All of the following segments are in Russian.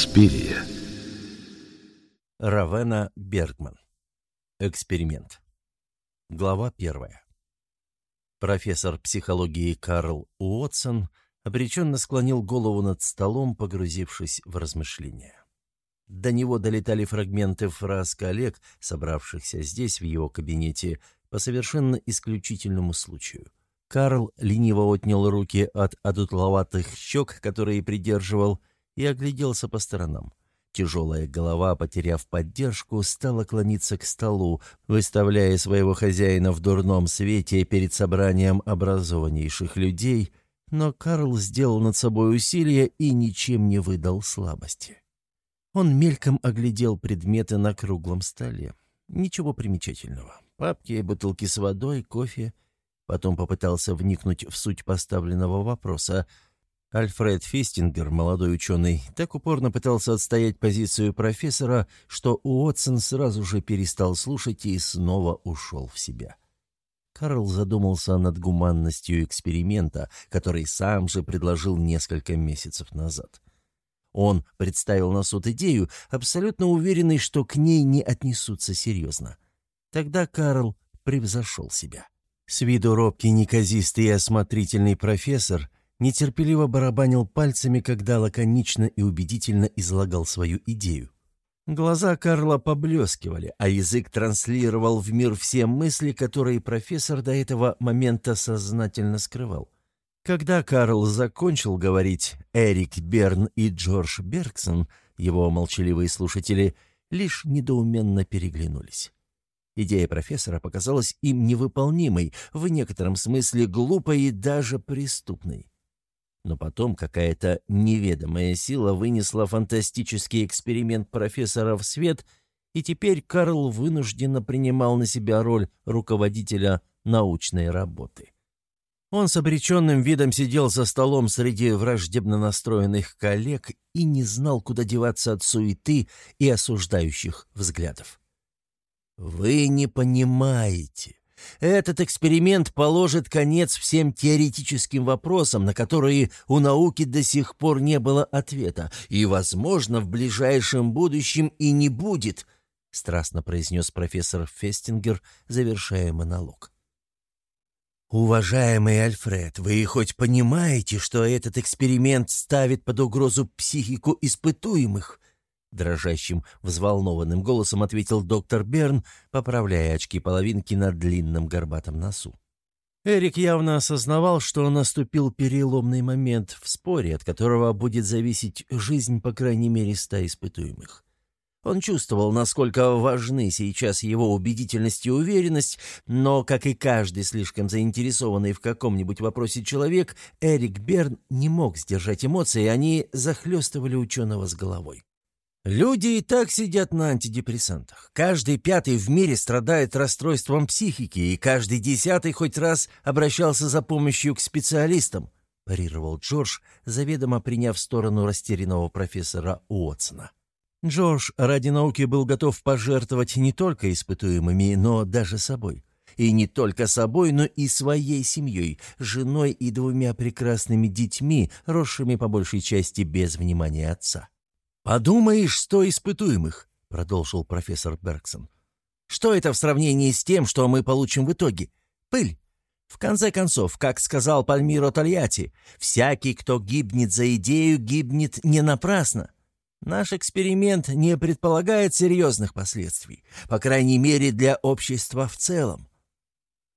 Инспирия. Равена Бергман. Эксперимент. Глава первая. Профессор психологии Карл Уотсон обреченно склонил голову над столом, погрузившись в размышления. До него долетали фрагменты фраз коллег, собравшихся здесь, в его кабинете, по совершенно исключительному случаю. Карл лениво отнял руки от одутловатых щек, которые придерживал, и огляделся по сторонам. Тяжелая голова, потеряв поддержку, стала клониться к столу, выставляя своего хозяина в дурном свете перед собранием образованнейших людей, но Карл сделал над собой усилие и ничем не выдал слабости. Он мельком оглядел предметы на круглом столе. Ничего примечательного. Папки, бутылки с водой, кофе. Потом попытался вникнуть в суть поставленного вопроса. Альфред Фестингер, молодой ученый, так упорно пытался отстоять позицию профессора, что Уотсон сразу же перестал слушать и снова ушел в себя. Карл задумался над гуманностью эксперимента, который сам же предложил несколько месяцев назад. Он представил на суд идею, абсолютно уверенный, что к ней не отнесутся серьезно. Тогда Карл превзошел себя. С виду робкий, неказистый и осмотрительный профессор нетерпеливо барабанил пальцами, когда лаконично и убедительно излагал свою идею. Глаза Карла поблескивали, а язык транслировал в мир все мысли, которые профессор до этого момента сознательно скрывал. Когда Карл закончил говорить, Эрик Берн и Джордж Бергсон, его молчаливые слушатели, лишь недоуменно переглянулись. Идея профессора показалась им невыполнимой, в некотором смысле глупой и даже преступной. Но потом какая-то неведомая сила вынесла фантастический эксперимент профессора в свет, и теперь Карл вынужденно принимал на себя роль руководителя научной работы. Он с обреченным видом сидел за столом среди враждебно настроенных коллег и не знал, куда деваться от суеты и осуждающих взглядов. «Вы не понимаете. Этот эксперимент положит конец всем теоретическим вопросам, на которые у науки до сих пор не было ответа, и, возможно, в ближайшем будущем и не будет», — страстно произнес профессор Фестингер, завершая монолог. «Уважаемый Альфред, вы хоть понимаете, что этот эксперимент ставит под угрозу психику испытуемых?» Дрожащим, взволнованным голосом ответил доктор Берн, поправляя очки-половинки на длинном горбатом носу. Эрик явно осознавал, что наступил переломный момент в споре, от которого будет зависеть жизнь, по крайней мере, ста испытуемых. Он чувствовал, насколько важны сейчас его убедительность и уверенность, но, как и каждый слишком заинтересованный в каком-нибудь вопросе человек, Эрик Берн не мог сдержать эмоции, они захлестывали ученого с головой. Люди и так сидят на антидепрессантах. Каждый пятый в мире страдает расстройством психики, и каждый десятый хоть раз обращался за помощью к специалистам, парировал Джордж, заведомо приняв сторону растерянного профессора Уотсона. Джордж ради науки был готов пожертвовать не только испытуемыми, но даже собой. И не только собой, но и своей семьей, женой и двумя прекрасными детьми, росшими по большей части без внимания отца. «Подумаешь, сто испытуемых», — продолжил профессор Бергсон. «Что это в сравнении с тем, что мы получим в итоге? Пыль. В конце концов, как сказал Пальмиро Тольятти, всякий, кто гибнет за идею, гибнет не напрасно. Наш эксперимент не предполагает серьезных последствий, по крайней мере для общества в целом.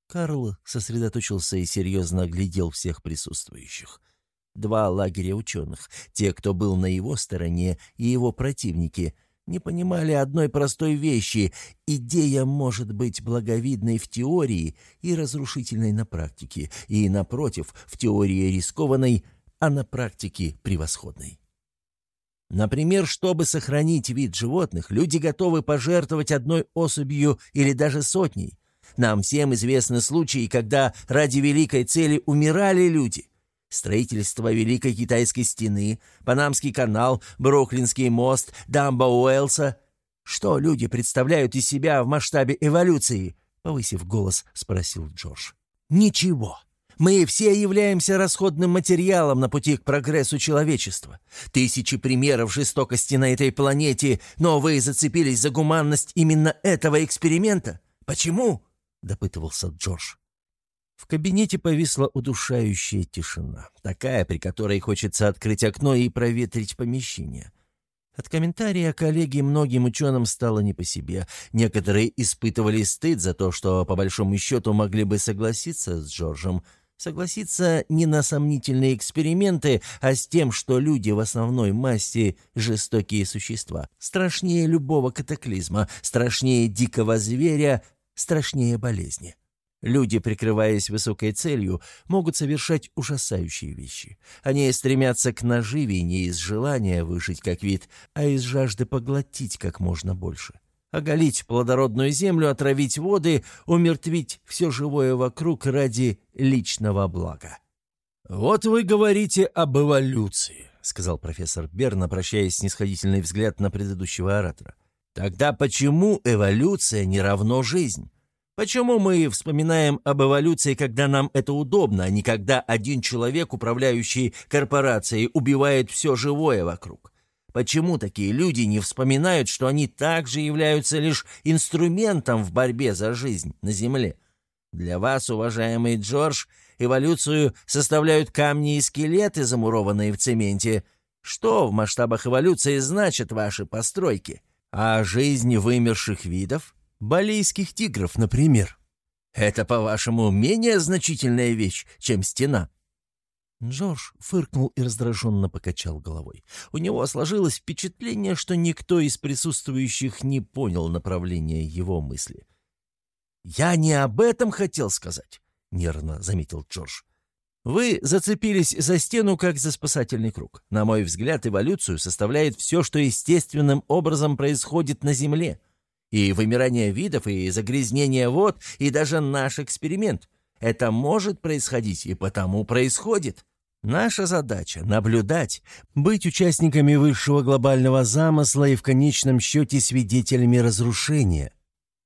Карл сосредоточился и серьезно оглядел всех присутствующих. Два лагеря ученых, те, кто был на его стороне, и его противники, не понимали одной простой вещи — идея может быть благовидной в теории и разрушительной на практике, и, напротив, в теории рискованной, а на практике превосходной. Например, чтобы сохранить вид животных, люди готовы пожертвовать одной особью или даже сотней. Нам всем известны случаи, когда ради великой цели умирали люди. Строительство Великой Китайской стены, Панамский канал, Бруклинский мост, дамба Уэлса. Что люди представляют из себя в масштабе эволюции? Повысив голос, спросил Джордж. Ничего. Мы все являемся расходным материалом на пути к прогрессу человечества. Тысячи примеров жестокости на этой планете, но вы зацепились за гуманность именно этого эксперимента. Почему?» — допытывался Джордж. В кабинете повисла удушающая тишина, такая, при которой хочется открыть окно и проветрить помещение. От комментария коллеги многим ученым стало не по себе. Некоторые испытывали стыд за то, что, по большому счету, могли бы согласиться с Джорджем — Согласиться не на сомнительные эксперименты, а с тем, что люди в основной массе – жестокие существа. Страшнее любого катаклизма, страшнее дикого зверя, страшнее болезни. Люди, прикрываясь высокой целью, могут совершать ужасающие вещи. Они стремятся к наживе не из желания выжить как вид, а из жажды поглотить как можно больше оголить плодородную землю, отравить воды, умертвить все живое вокруг ради личного блага. «Вот вы говорите об эволюции», — сказал профессор Берн, обращая снисходительный взгляд на предыдущего оратора. «Тогда почему эволюция не равно жизнь? Почему мы вспоминаем об эволюции, когда нам это удобно, а не когда один человек, управляющий корпорацией, убивает все живое вокруг? Почему такие люди не вспоминают, что они также являются лишь инструментом в борьбе за жизнь на Земле? Для вас, уважаемый Джордж, эволюцию составляют камни и скелеты, замурованные в цементе. Что в масштабах эволюции значат ваши постройки? А жизнь вымерших видов? Балийских тигров, например. Это, по-вашему, менее значительная вещь, чем стена? Джордж фыркнул и раздраженно покачал головой. У него сложилось впечатление, что никто из присутствующих не понял направления его мысли. «Я не об этом хотел сказать», — нервно заметил Джордж. «Вы зацепились за стену, как за спасательный круг. На мой взгляд, эволюцию составляет все, что естественным образом происходит на Земле. И вымирание видов, и загрязнение вод, и даже наш эксперимент. Это может происходить, и потому происходит. Наша задача — наблюдать, быть участниками высшего глобального замысла и в конечном счете свидетелями разрушения.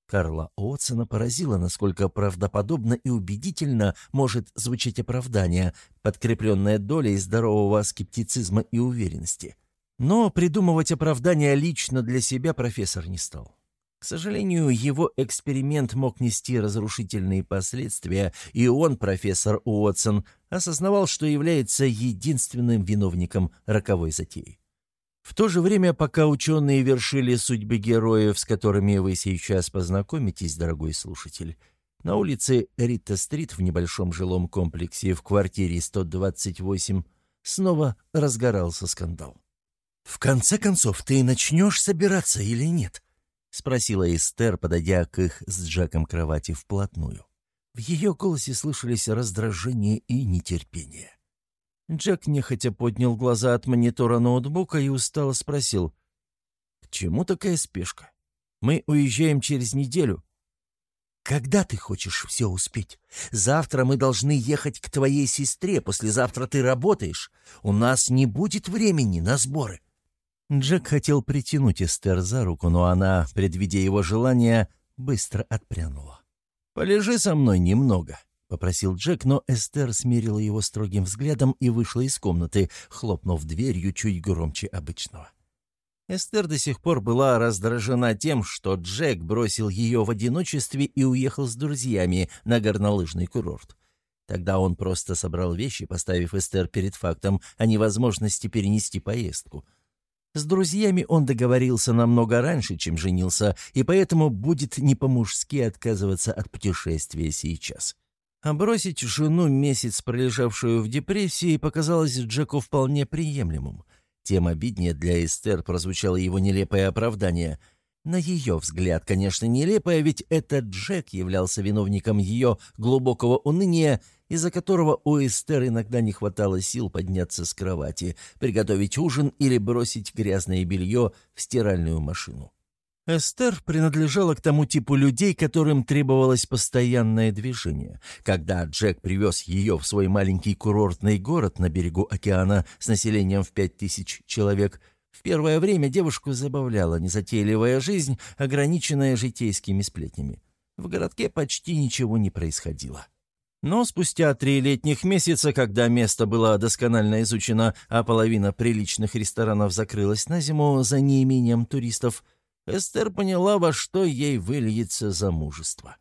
Карла Отсона поразило, насколько правдоподобно и убедительно может звучать оправдание, подкрепленное долей здорового скептицизма и уверенности. Но придумывать оправдания лично для себя профессор не стал. К сожалению, его эксперимент мог нести разрушительные последствия, и он, профессор Уотсон, осознавал, что является единственным виновником роковой затеи. В то же время, пока ученые вершили судьбы героев, с которыми вы сейчас познакомитесь, дорогой слушатель, на улице Рита-стрит в небольшом жилом комплексе в квартире 128 снова разгорался скандал. «В конце концов, ты начнешь собираться или нет?» — спросила Эстер, подойдя к их с Джеком кровати вплотную. В ее голосе слышались раздражение и нетерпение. Джек нехотя поднял глаза от монитора ноутбука и устало спросил. «К чему такая спешка? Мы уезжаем через неделю». «Когда ты хочешь все успеть? Завтра мы должны ехать к твоей сестре, послезавтра ты работаешь. У нас не будет времени на сборы». Джек хотел притянуть Эстер за руку, но она, предвидя его желание, быстро отпрянула. «Полежи со мной немного», — попросил Джек, но Эстер смирила его строгим взглядом и вышла из комнаты, хлопнув дверью чуть громче обычного. Эстер до сих пор была раздражена тем, что Джек бросил ее в одиночестве и уехал с друзьями на горнолыжный курорт. Тогда он просто собрал вещи, поставив Эстер перед фактом о невозможности перенести поездку — с друзьями он договорился намного раньше, чем женился, и поэтому будет не по-мужски отказываться от путешествия сейчас. А бросить жену, месяц пролежавшую в депрессии, показалось Джеку вполне приемлемым. Тем обиднее для Эстер прозвучало его нелепое оправдание – на ее взгляд, конечно, нелепое, ведь этот Джек являлся виновником ее глубокого уныния, из-за которого у Эстер иногда не хватало сил подняться с кровати, приготовить ужин или бросить грязное белье в стиральную машину. Эстер принадлежала к тому типу людей, которым требовалось постоянное движение. Когда Джек привез ее в свой маленький курортный город на берегу океана с населением в пять тысяч человек – в первое время девушку забавляла незатейливая жизнь, ограниченная житейскими сплетнями. В городке почти ничего не происходило. Но спустя три летних месяца, когда место было досконально изучено, а половина приличных ресторанов закрылась на зиму за неимением туристов, Эстер поняла, во что ей выльется замужество.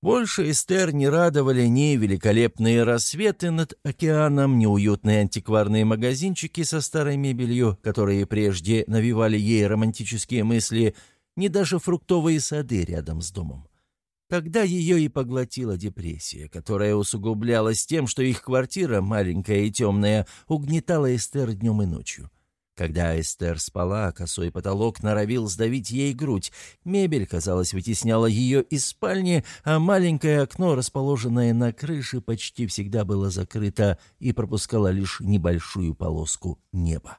Больше Эстер не радовали ни великолепные рассветы над океаном, ни уютные антикварные магазинчики со старой мебелью, которые прежде навевали ей романтические мысли, ни даже фруктовые сады рядом с домом. Тогда ее и поглотила депрессия, которая усугублялась тем, что их квартира, маленькая и темная, угнетала Эстер днем и ночью. Когда Эстер спала, косой потолок норовил сдавить ей грудь. Мебель, казалось, вытесняла ее из спальни, а маленькое окно, расположенное на крыше, почти всегда было закрыто и пропускало лишь небольшую полоску неба.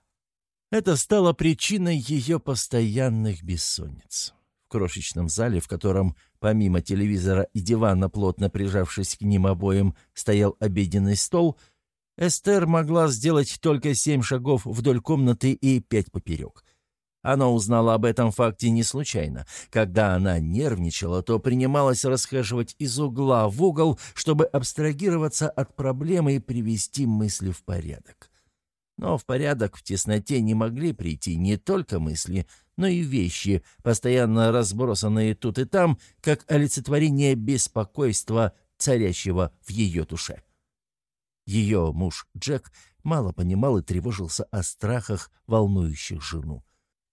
Это стало причиной ее постоянных бессонниц. В крошечном зале, в котором, помимо телевизора и дивана, плотно прижавшись к ним обоим, стоял обеденный стол — Эстер могла сделать только семь шагов вдоль комнаты и пять поперек. Она узнала об этом факте не случайно. Когда она нервничала, то принималась расхаживать из угла в угол, чтобы абстрагироваться от проблемы и привести мысли в порядок. Но в порядок в тесноте не могли прийти не только мысли, но и вещи, постоянно разбросанные тут и там, как олицетворение беспокойства, царящего в ее душе. Ее муж Джек мало понимал и тревожился о страхах, волнующих жену.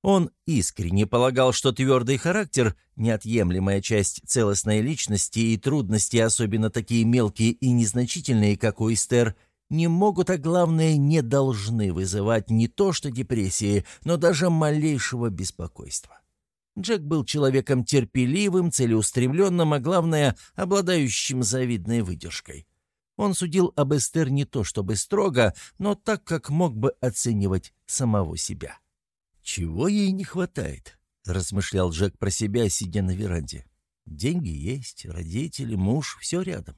Он искренне полагал, что твердый характер – неотъемлемая часть целостной личности, и трудности, особенно такие мелкие и незначительные, как у Эстер, не могут, а главное, не должны вызывать не то что депрессии, но даже малейшего беспокойства. Джек был человеком терпеливым, целеустремленным, а главное, обладающим завидной выдержкой. Он судил об Эстер не то чтобы строго, но так, как мог бы оценивать самого себя. «Чего ей не хватает?» — размышлял Джек про себя, сидя на веранде. «Деньги есть, родители, муж, все рядом.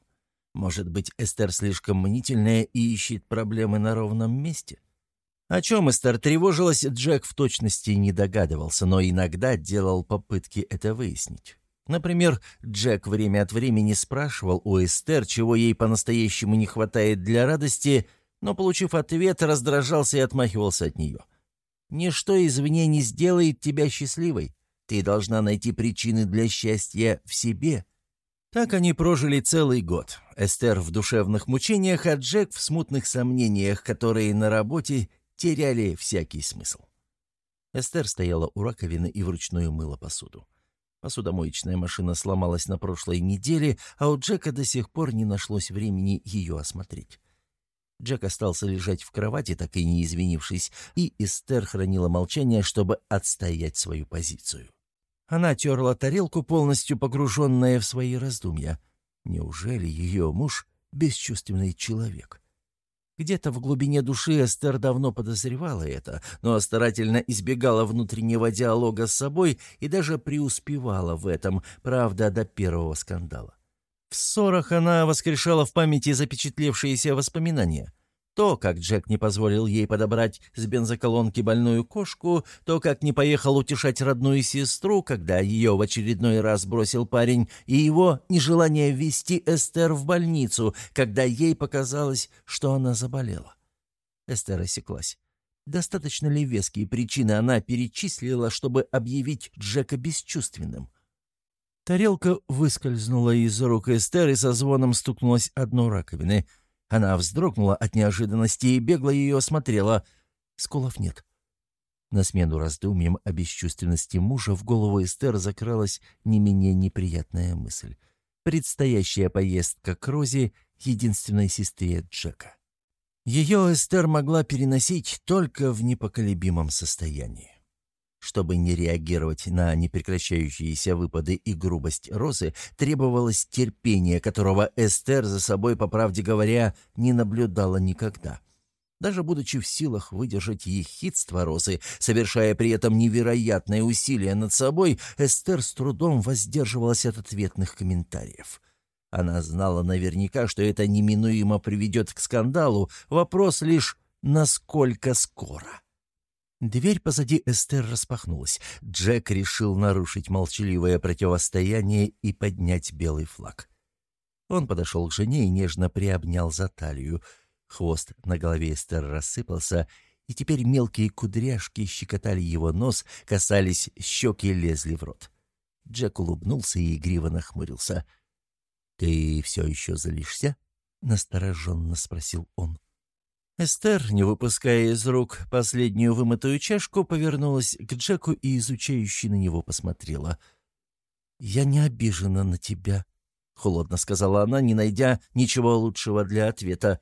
Может быть, Эстер слишком мнительная и ищет проблемы на ровном месте?» О чем Эстер тревожилась, Джек в точности не догадывался, но иногда делал попытки это выяснить. Например, Джек время от времени спрашивал у Эстер, чего ей по-настоящему не хватает для радости, но, получив ответ, раздражался и отмахивался от нее. «Ничто извне не сделает тебя счастливой. Ты должна найти причины для счастья в себе». Так они прожили целый год. Эстер в душевных мучениях, а Джек в смутных сомнениях, которые на работе теряли всякий смысл. Эстер стояла у раковины и вручную мыла посуду. Посудомоечная машина сломалась на прошлой неделе, а у Джека до сих пор не нашлось времени ее осмотреть. Джек остался лежать в кровати, так и не извинившись, и Эстер хранила молчание, чтобы отстоять свою позицию. Она терла тарелку, полностью погруженная в свои раздумья. Неужели ее муж — бесчувственный человек? Где-то в глубине души Эстер давно подозревала это, но старательно избегала внутреннего диалога с собой и даже преуспевала в этом, правда, до первого скандала. В ссорах она воскрешала в памяти запечатлевшиеся воспоминания. То, как Джек не позволил ей подобрать с бензоколонки больную кошку, то, как не поехал утешать родную сестру, когда ее в очередной раз бросил парень, и его нежелание вести Эстер в больницу, когда ей показалось, что она заболела. Эстер осеклась. Достаточно ли веские причины она перечислила, чтобы объявить Джека бесчувственным? Тарелка выскользнула из рук Эстер и со звоном стукнулась одной раковины — она вздрогнула от неожиданности и бегло ее осмотрела. Сколов нет. На смену раздумьям о бесчувственности мужа в голову Эстер закралась не менее неприятная мысль. Предстоящая поездка к Розе, единственной сестре Джека. Ее Эстер могла переносить только в непоколебимом состоянии. Чтобы не реагировать на непрекращающиеся выпады и грубость Розы, требовалось терпение, которого Эстер за собой, по правде говоря, не наблюдала никогда. Даже будучи в силах выдержать ехидство Розы, совершая при этом невероятные усилия над собой, Эстер с трудом воздерживалась от ответных комментариев. Она знала наверняка, что это неминуемо приведет к скандалу, вопрос лишь «насколько скоро?». Дверь позади Эстер распахнулась. Джек решил нарушить молчаливое противостояние и поднять белый флаг. Он подошел к жене и нежно приобнял за талию. Хвост на голове Эстер рассыпался, и теперь мелкие кудряшки щекотали его нос, касались щеки и лезли в рот. Джек улыбнулся и игриво нахмурился. «Ты все еще залишься?» — настороженно спросил он. Эстер, не выпуская из рук последнюю вымытую чашку, повернулась к Джеку и изучающе на него посмотрела. «Я не обижена на тебя», — холодно сказала она, не найдя ничего лучшего для ответа.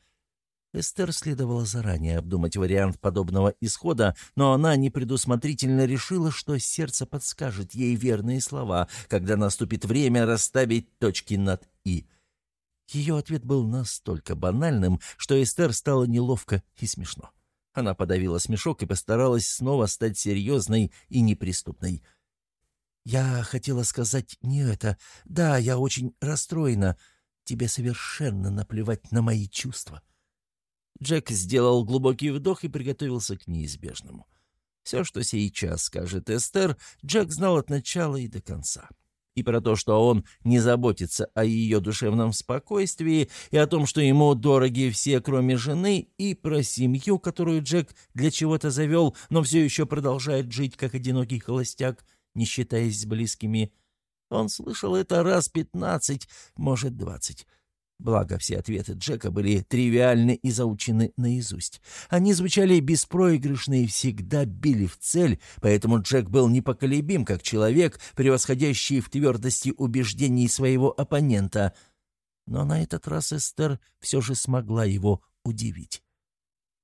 Эстер следовало заранее обдумать вариант подобного исхода, но она непредусмотрительно решила, что сердце подскажет ей верные слова, когда наступит время расставить точки над «и». Ее ответ был настолько банальным, что Эстер стало неловко и смешно. Она подавила смешок и постаралась снова стать серьезной и неприступной. «Я хотела сказать не это. Да, я очень расстроена. Тебе совершенно наплевать на мои чувства». Джек сделал глубокий вдох и приготовился к неизбежному. Все, что сейчас скажет Эстер, Джек знал от начала и до конца и про то, что он не заботится о ее душевном спокойствии, и о том, что ему дороги все, кроме жены, и про семью, которую Джек для чего-то завел, но все еще продолжает жить как одинокий холостяк, не считаясь с близкими. Он слышал это раз пятнадцать, может, двадцать. Благо, все ответы Джека были тривиальны и заучены наизусть. Они звучали беспроигрышно и всегда били в цель, поэтому Джек был непоколебим, как человек, превосходящий в твердости убеждений своего оппонента. Но на этот раз Эстер все же смогла его удивить.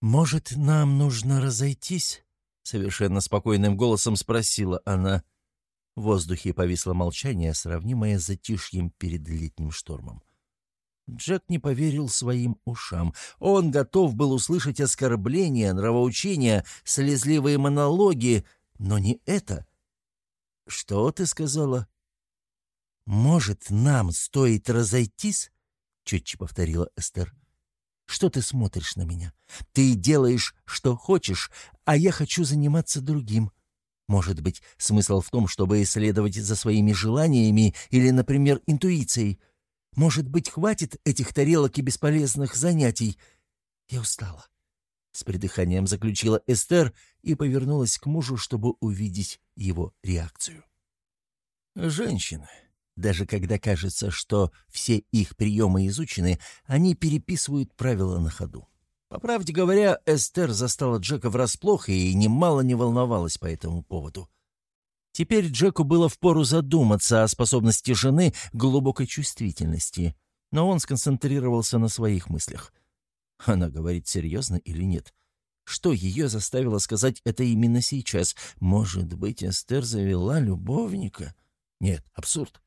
«Может, нам нужно разойтись?» — совершенно спокойным голосом спросила она. В воздухе повисло молчание, сравнимое с затишьем перед летним штормом. Джек не поверил своим ушам. Он готов был услышать оскорбления, нравоучения, слезливые монологи, но не это. «Что ты сказала?» «Может, нам стоит разойтись?» — четче повторила Эстер. «Что ты смотришь на меня? Ты делаешь, что хочешь, а я хочу заниматься другим. Может быть, смысл в том, чтобы исследовать за своими желаниями или, например, интуицией?» Может быть, хватит этих тарелок и бесполезных занятий? Я устала. С придыханием заключила Эстер и повернулась к мужу, чтобы увидеть его реакцию. Женщины. Даже когда кажется, что все их приемы изучены, они переписывают правила на ходу. По правде говоря, Эстер застала Джека врасплох и немало не волновалась по этому поводу. Теперь Джеку было впору задуматься о способности жены к глубокой чувствительности, но он сконцентрировался на своих мыслях. Она говорит серьезно или нет? Что ее заставило сказать это именно сейчас? Может быть, Эстер завела любовника? Нет, абсурд.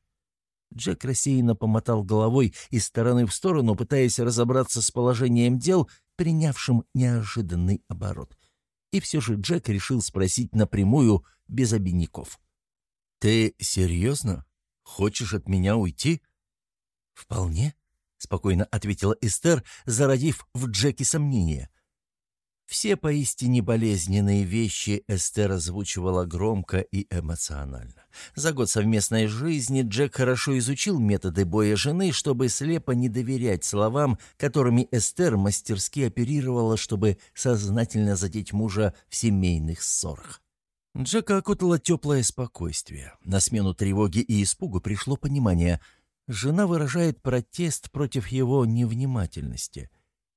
Джек рассеянно помотал головой из стороны в сторону, пытаясь разобраться с положением дел, принявшим неожиданный оборот. И все же Джек решил спросить напрямую, без обиняков. «Ты серьезно? Хочешь от меня уйти?» «Вполне», — спокойно ответила Эстер, зародив в Джеке сомнения. Все поистине болезненные вещи Эстер озвучивала громко и эмоционально. За год совместной жизни Джек хорошо изучил методы боя жены, чтобы слепо не доверять словам, которыми Эстер мастерски оперировала, чтобы сознательно задеть мужа в семейных ссорах. Джека окутало теплое спокойствие. На смену тревоги и испугу пришло понимание. Жена выражает протест против его невнимательности.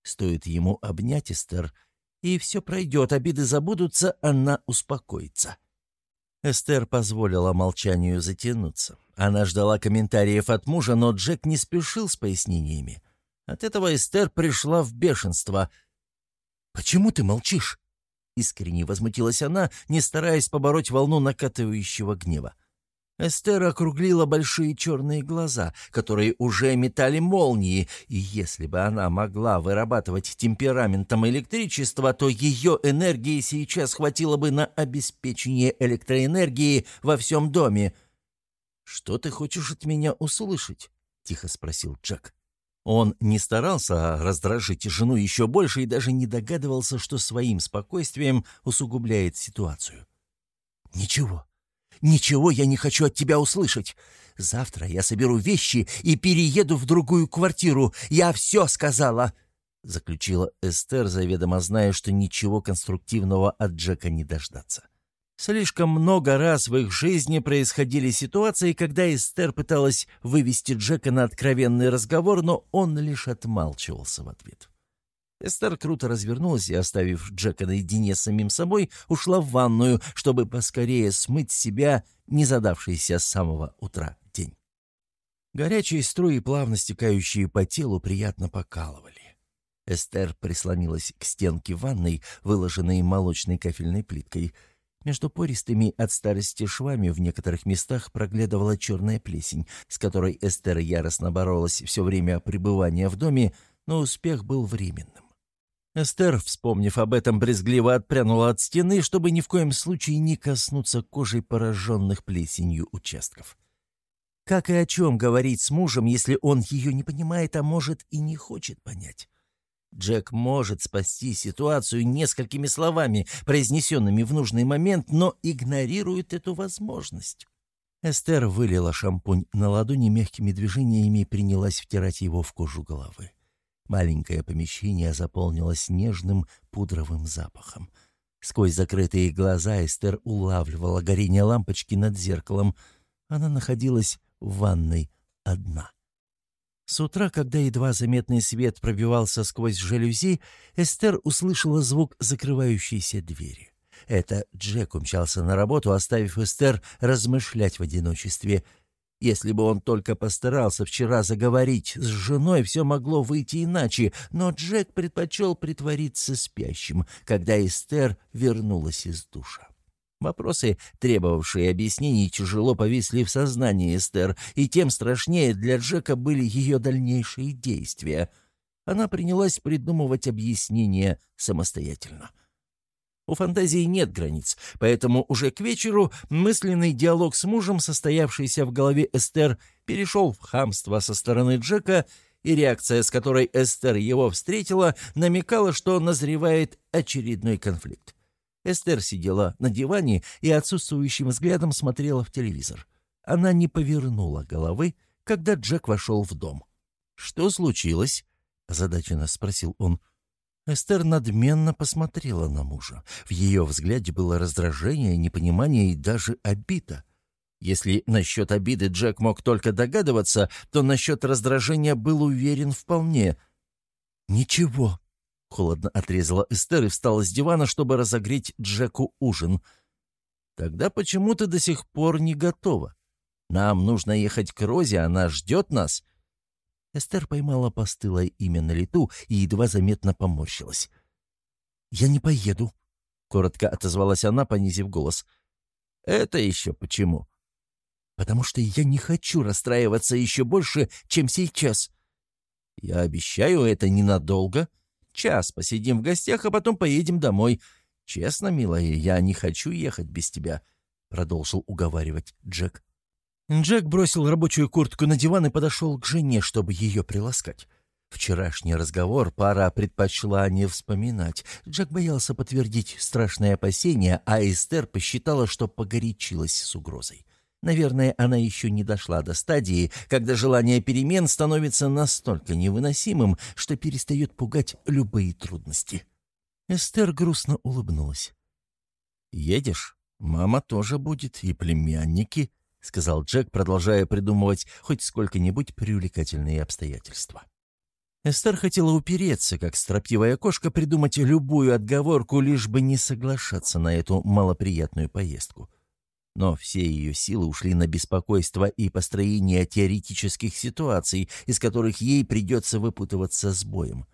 Стоит ему обнять Эстер, и все пройдет, обиды забудутся, она успокоится. Эстер позволила молчанию затянуться. Она ждала комментариев от мужа, но Джек не спешил с пояснениями. От этого Эстер пришла в бешенство. «Почему ты молчишь?» Искренне возмутилась она, не стараясь побороть волну накатывающего гнева. Эстер округлила большие черные глаза, которые уже метали молнии, и если бы она могла вырабатывать темпераментом электричество, то ее энергии сейчас хватило бы на обеспечение электроэнергии во всем доме. «Что ты хочешь от меня услышать?» — тихо спросил Джек. Он не старался раздражить жену еще больше и даже не догадывался, что своим спокойствием усугубляет ситуацию. «Ничего. Ничего я не хочу от тебя услышать. Завтра я соберу вещи и перееду в другую квартиру. Я все сказала!» Заключила Эстер, заведомо зная, что ничего конструктивного от Джека не дождаться. Слишком много раз в их жизни происходили ситуации, когда Эстер пыталась вывести Джека на откровенный разговор, но он лишь отмалчивался в ответ. Эстер круто развернулась и, оставив Джека наедине с самим собой, ушла в ванную, чтобы поскорее смыть себя не задавшийся с самого утра день. Горячие струи, плавно стекающие по телу, приятно покалывали. Эстер прислонилась к стенке ванной, выложенной молочной кафельной плиткой. Между пористыми от старости швами в некоторых местах проглядывала черная плесень, с которой Эстер яростно боролась все время пребывания в доме, но успех был временным. Эстер, вспомнив об этом, брезгливо отпрянула от стены, чтобы ни в коем случае не коснуться кожей пораженных плесенью участков. Как и о чем говорить с мужем, если он ее не понимает, а может и не хочет понять? Джек может спасти ситуацию несколькими словами, произнесенными в нужный момент, но игнорирует эту возможность. Эстер вылила шампунь на ладони мягкими движениями и принялась втирать его в кожу головы. Маленькое помещение заполнилось нежным пудровым запахом. Сквозь закрытые глаза Эстер улавливала горение лампочки над зеркалом. Она находилась в ванной одна. С утра, когда едва заметный свет пробивался сквозь жалюзи, Эстер услышала звук закрывающейся двери. Это Джек умчался на работу, оставив Эстер размышлять в одиночестве — если бы он только постарался вчера заговорить с женой, все могло выйти иначе, но Джек предпочел притвориться спящим, когда Эстер вернулась из душа. Вопросы, требовавшие объяснений, тяжело повисли в сознании Эстер, и тем страшнее для Джека были ее дальнейшие действия. Она принялась придумывать объяснения самостоятельно. У фантазии нет границ, поэтому уже к вечеру мысленный диалог с мужем, состоявшийся в голове Эстер, перешел в хамство со стороны Джека, и реакция, с которой Эстер его встретила, намекала, что назревает очередной конфликт. Эстер сидела на диване и отсутствующим взглядом смотрела в телевизор. Она не повернула головы, когда Джек вошел в дом. «Что случилось?» — озадаченно спросил он. Эстер надменно посмотрела на мужа. В ее взгляде было раздражение, непонимание и даже обида. Если насчет обиды Джек мог только догадываться, то насчет раздражения был уверен вполне. «Ничего», — холодно отрезала Эстер и встала с дивана, чтобы разогреть Джеку ужин. «Тогда почему ты до сих пор не готова? Нам нужно ехать к Розе, она ждет нас. Эстер поймала постылое имя на лету и едва заметно поморщилась. «Я не поеду», — коротко отозвалась она, понизив голос. «Это еще почему?» «Потому что я не хочу расстраиваться еще больше, чем сейчас». «Я обещаю, это ненадолго. Час посидим в гостях, а потом поедем домой. Честно, милая, я не хочу ехать без тебя», — продолжил уговаривать Джек. Джек бросил рабочую куртку на диван и подошел к жене, чтобы ее приласкать. Вчерашний разговор пара предпочла не вспоминать. Джек боялся подтвердить страшные опасения, а Эстер посчитала, что погорячилась с угрозой. Наверное, она еще не дошла до стадии, когда желание перемен становится настолько невыносимым, что перестает пугать любые трудности. Эстер грустно улыбнулась. «Едешь? Мама тоже будет, и племянники», — сказал Джек, продолжая придумывать хоть сколько-нибудь привлекательные обстоятельства. Эстер хотела упереться, как строптивая кошка, придумать любую отговорку, лишь бы не соглашаться на эту малоприятную поездку. Но все ее силы ушли на беспокойство и построение теоретических ситуаций, из которых ей придется выпутываться с боем.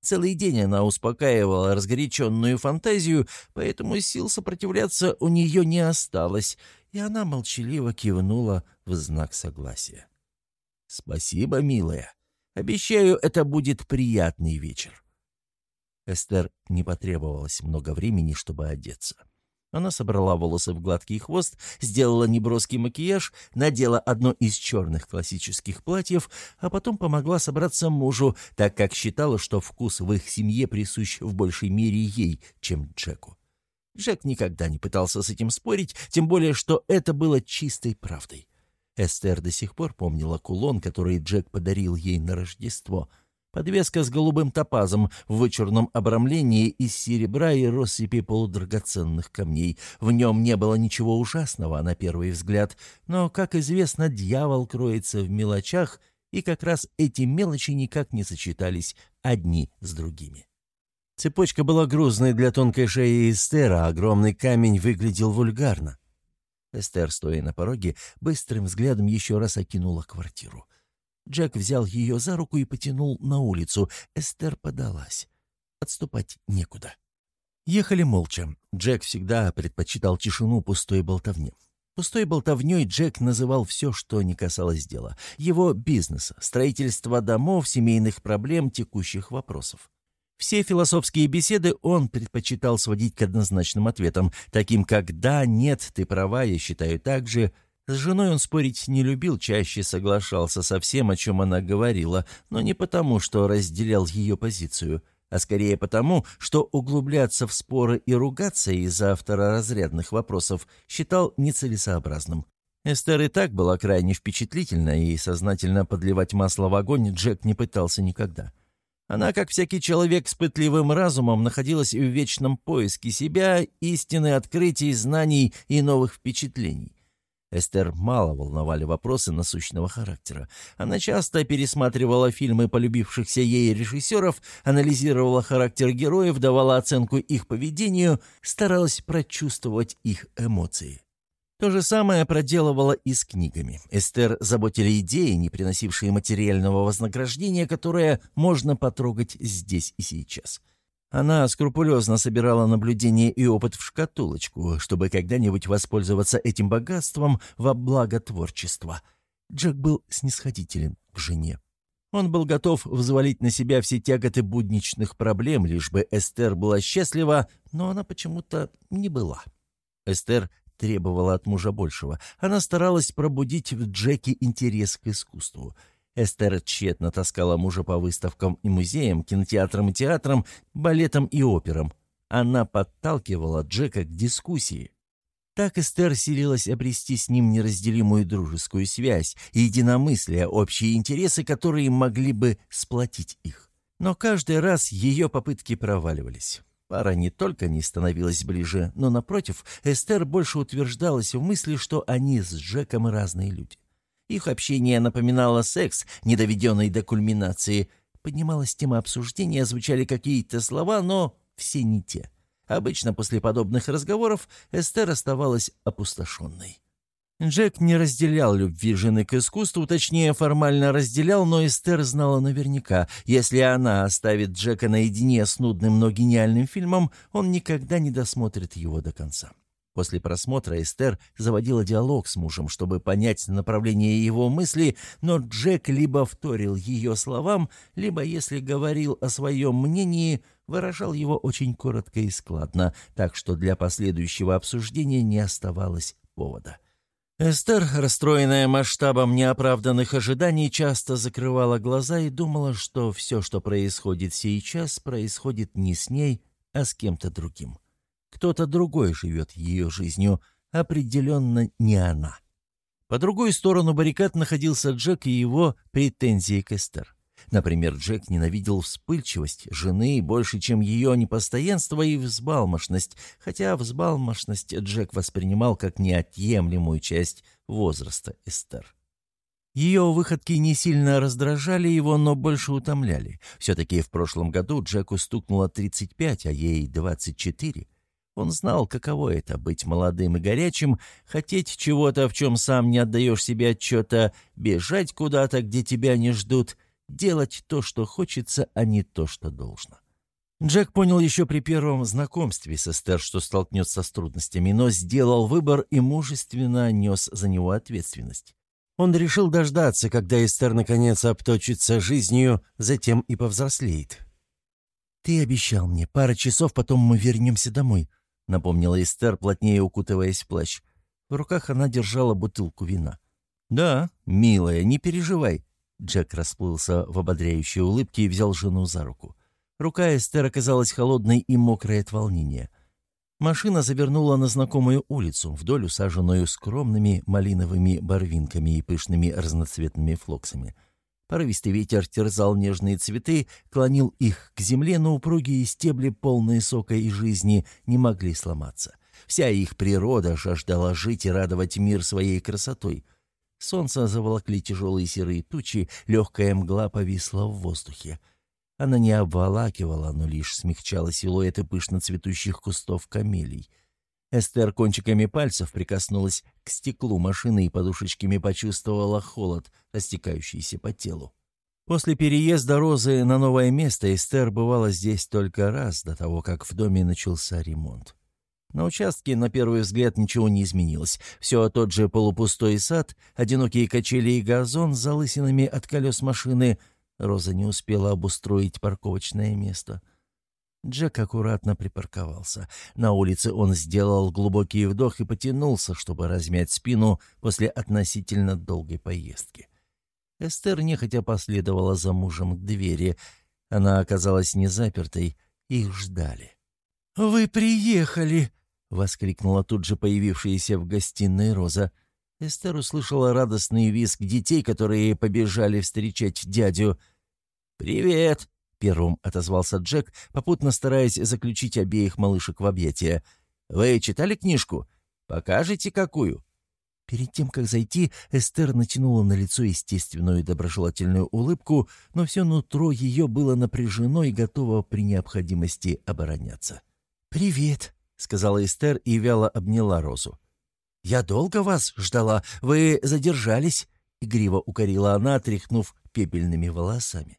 Целый день она успокаивала разгоряченную фантазию, поэтому сил сопротивляться у нее не осталось, и она молчаливо кивнула в знак согласия. «Спасибо, милая. Обещаю, это будет приятный вечер». Эстер не потребовалось много времени, чтобы одеться. Она собрала волосы в гладкий хвост, сделала неброский макияж, надела одно из черных классических платьев, а потом помогла собраться мужу, так как считала, что вкус в их семье присущ в большей мере ей, чем Джеку. Джек никогда не пытался с этим спорить, тем более, что это было чистой правдой. Эстер до сих пор помнила кулон, который Джек подарил ей на Рождество. Подвеска с голубым топазом в вычурном обрамлении из серебра и россыпи полудрагоценных камней. В нем не было ничего ужасного на первый взгляд, но, как известно, дьявол кроется в мелочах, и как раз эти мелочи никак не сочетались одни с другими. Цепочка была грузной для тонкой шеи Эстера, а огромный камень выглядел вульгарно. Эстер, стоя на пороге, быстрым взглядом еще раз окинула квартиру. Джек взял ее за руку и потянул на улицу. Эстер подалась. Отступать некуда. Ехали молча. Джек всегда предпочитал тишину пустой болтовни. Пустой болтовней Джек называл все, что не касалось дела. Его бизнеса, строительства домов, семейных проблем, текущих вопросов. Все философские беседы он предпочитал сводить к однозначным ответам, таким как «да», «нет», «ты права», «я считаю так же». С женой он спорить не любил, чаще соглашался со всем, о чем она говорила, но не потому, что разделял ее позицию, а скорее потому, что углубляться в споры и ругаться из-за второразрядных вопросов считал нецелесообразным. Эстер и так была крайне впечатлительна, и сознательно подливать масло в огонь Джек не пытался никогда. Она, как всякий человек с пытливым разумом, находилась в вечном поиске себя, истины, открытий, знаний и новых впечатлений. Эстер мало волновали вопросы насущного характера. Она часто пересматривала фильмы полюбившихся ей режиссеров, анализировала характер героев, давала оценку их поведению, старалась прочувствовать их эмоции. То же самое проделывала и с книгами. Эстер заботили идеи, не приносившие материального вознаграждения, которое можно потрогать здесь и сейчас. Она скрупулезно собирала наблюдения и опыт в шкатулочку, чтобы когда-нибудь воспользоваться этим богатством во благо творчества. Джек был снисходителен к жене. Он был готов взвалить на себя все тяготы будничных проблем, лишь бы Эстер была счастлива, но она почему-то не была. Эстер требовала от мужа большего. Она старалась пробудить в Джеке интерес к искусству. Эстер тщетно таскала мужа по выставкам и музеям, кинотеатрам и театрам, балетам и операм. Она подталкивала Джека к дискуссии. Так Эстер силилась обрести с ним неразделимую дружескую связь, единомыслие, общие интересы, которые могли бы сплотить их. Но каждый раз ее попытки проваливались. Пара не только не становилась ближе, но, напротив, Эстер больше утверждалась в мысли, что они с Джеком разные люди. Их общение напоминало секс, недоведенный до кульминации. Поднималась тема обсуждения, звучали какие-то слова, но все не те. Обычно после подобных разговоров Эстер оставалась опустошенной. Джек не разделял любви жены к искусству, точнее, формально разделял, но Эстер знала наверняка, если она оставит Джека наедине с нудным, но гениальным фильмом, он никогда не досмотрит его до конца. После просмотра Эстер заводила диалог с мужем, чтобы понять направление его мысли, но Джек либо вторил ее словам, либо, если говорил о своем мнении, выражал его очень коротко и складно, так что для последующего обсуждения не оставалось повода. Эстер, расстроенная масштабом неоправданных ожиданий, часто закрывала глаза и думала, что все, что происходит сейчас, происходит не с ней, а с кем-то другим. Кто-то другой живет ее жизнью, определенно не она. По другой сторону баррикад находился Джек и его претензии к Эстер. Например, Джек ненавидел вспыльчивость жены больше, чем ее непостоянство и взбалмошность, хотя взбалмошность Джек воспринимал как неотъемлемую часть возраста Эстер. Ее выходки не сильно раздражали его, но больше утомляли. Все-таки в прошлом году Джеку стукнуло 35, а ей 24. Он знал, каково это — быть молодым и горячим, хотеть чего-то, в чем сам не отдаешь себе отчета, бежать куда-то, где тебя не ждут — делать то, что хочется, а не то, что должно. Джек понял еще при первом знакомстве с Эстер, что столкнется с трудностями, но сделал выбор и мужественно нес за него ответственность. Он решил дождаться, когда Эстер наконец обточится жизнью, затем и повзрослеет. «Ты обещал мне, пара часов, потом мы вернемся домой», — напомнила Эстер, плотнее укутываясь в плащ. В руках она держала бутылку вина. «Да, милая, не переживай. Джек расплылся в ободряющей улыбке и взял жену за руку. Рука Эстер оказалась холодной и мокрой от волнения. Машина завернула на знакомую улицу, вдоль усаженную скромными малиновыми барвинками и пышными разноцветными флоксами. Порывистый ветер терзал нежные цветы, клонил их к земле, но упругие стебли, полные сока и жизни, не могли сломаться. Вся их природа жаждала жить и радовать мир своей красотой. Солнце заволокли тяжелые серые тучи, легкая мгла повисла в воздухе. Она не обволакивала, но лишь смягчала силуэты пышно цветущих кустов камелий. Эстер кончиками пальцев прикоснулась к стеклу машины и подушечками почувствовала холод, растекающийся по телу. После переезда Розы на новое место Эстер бывала здесь только раз до того, как в доме начался ремонт. На участке, на первый взгляд, ничего не изменилось. Все тот же полупустой сад, одинокие качели и газон с залысинами от колес машины. Роза не успела обустроить парковочное место. Джек аккуратно припарковался. На улице он сделал глубокий вдох и потянулся, чтобы размять спину после относительно долгой поездки. Эстер нехотя последовала за мужем к двери. Она оказалась незапертой, их ждали. «Вы приехали!» — воскликнула тут же появившаяся в гостиной Роза. Эстер услышала радостный визг детей, которые побежали встречать дядю. «Привет!» — первым отозвался Джек, попутно стараясь заключить обеих малышек в объятия. «Вы читали книжку? Покажете, какую?» Перед тем, как зайти, Эстер натянула на лицо естественную доброжелательную улыбку, но все нутро ее было напряжено и готово при необходимости обороняться. «Привет!» сказала Эстер и вяло обняла Розу. «Я долго вас ждала. Вы задержались», — игриво укорила она, тряхнув пепельными волосами.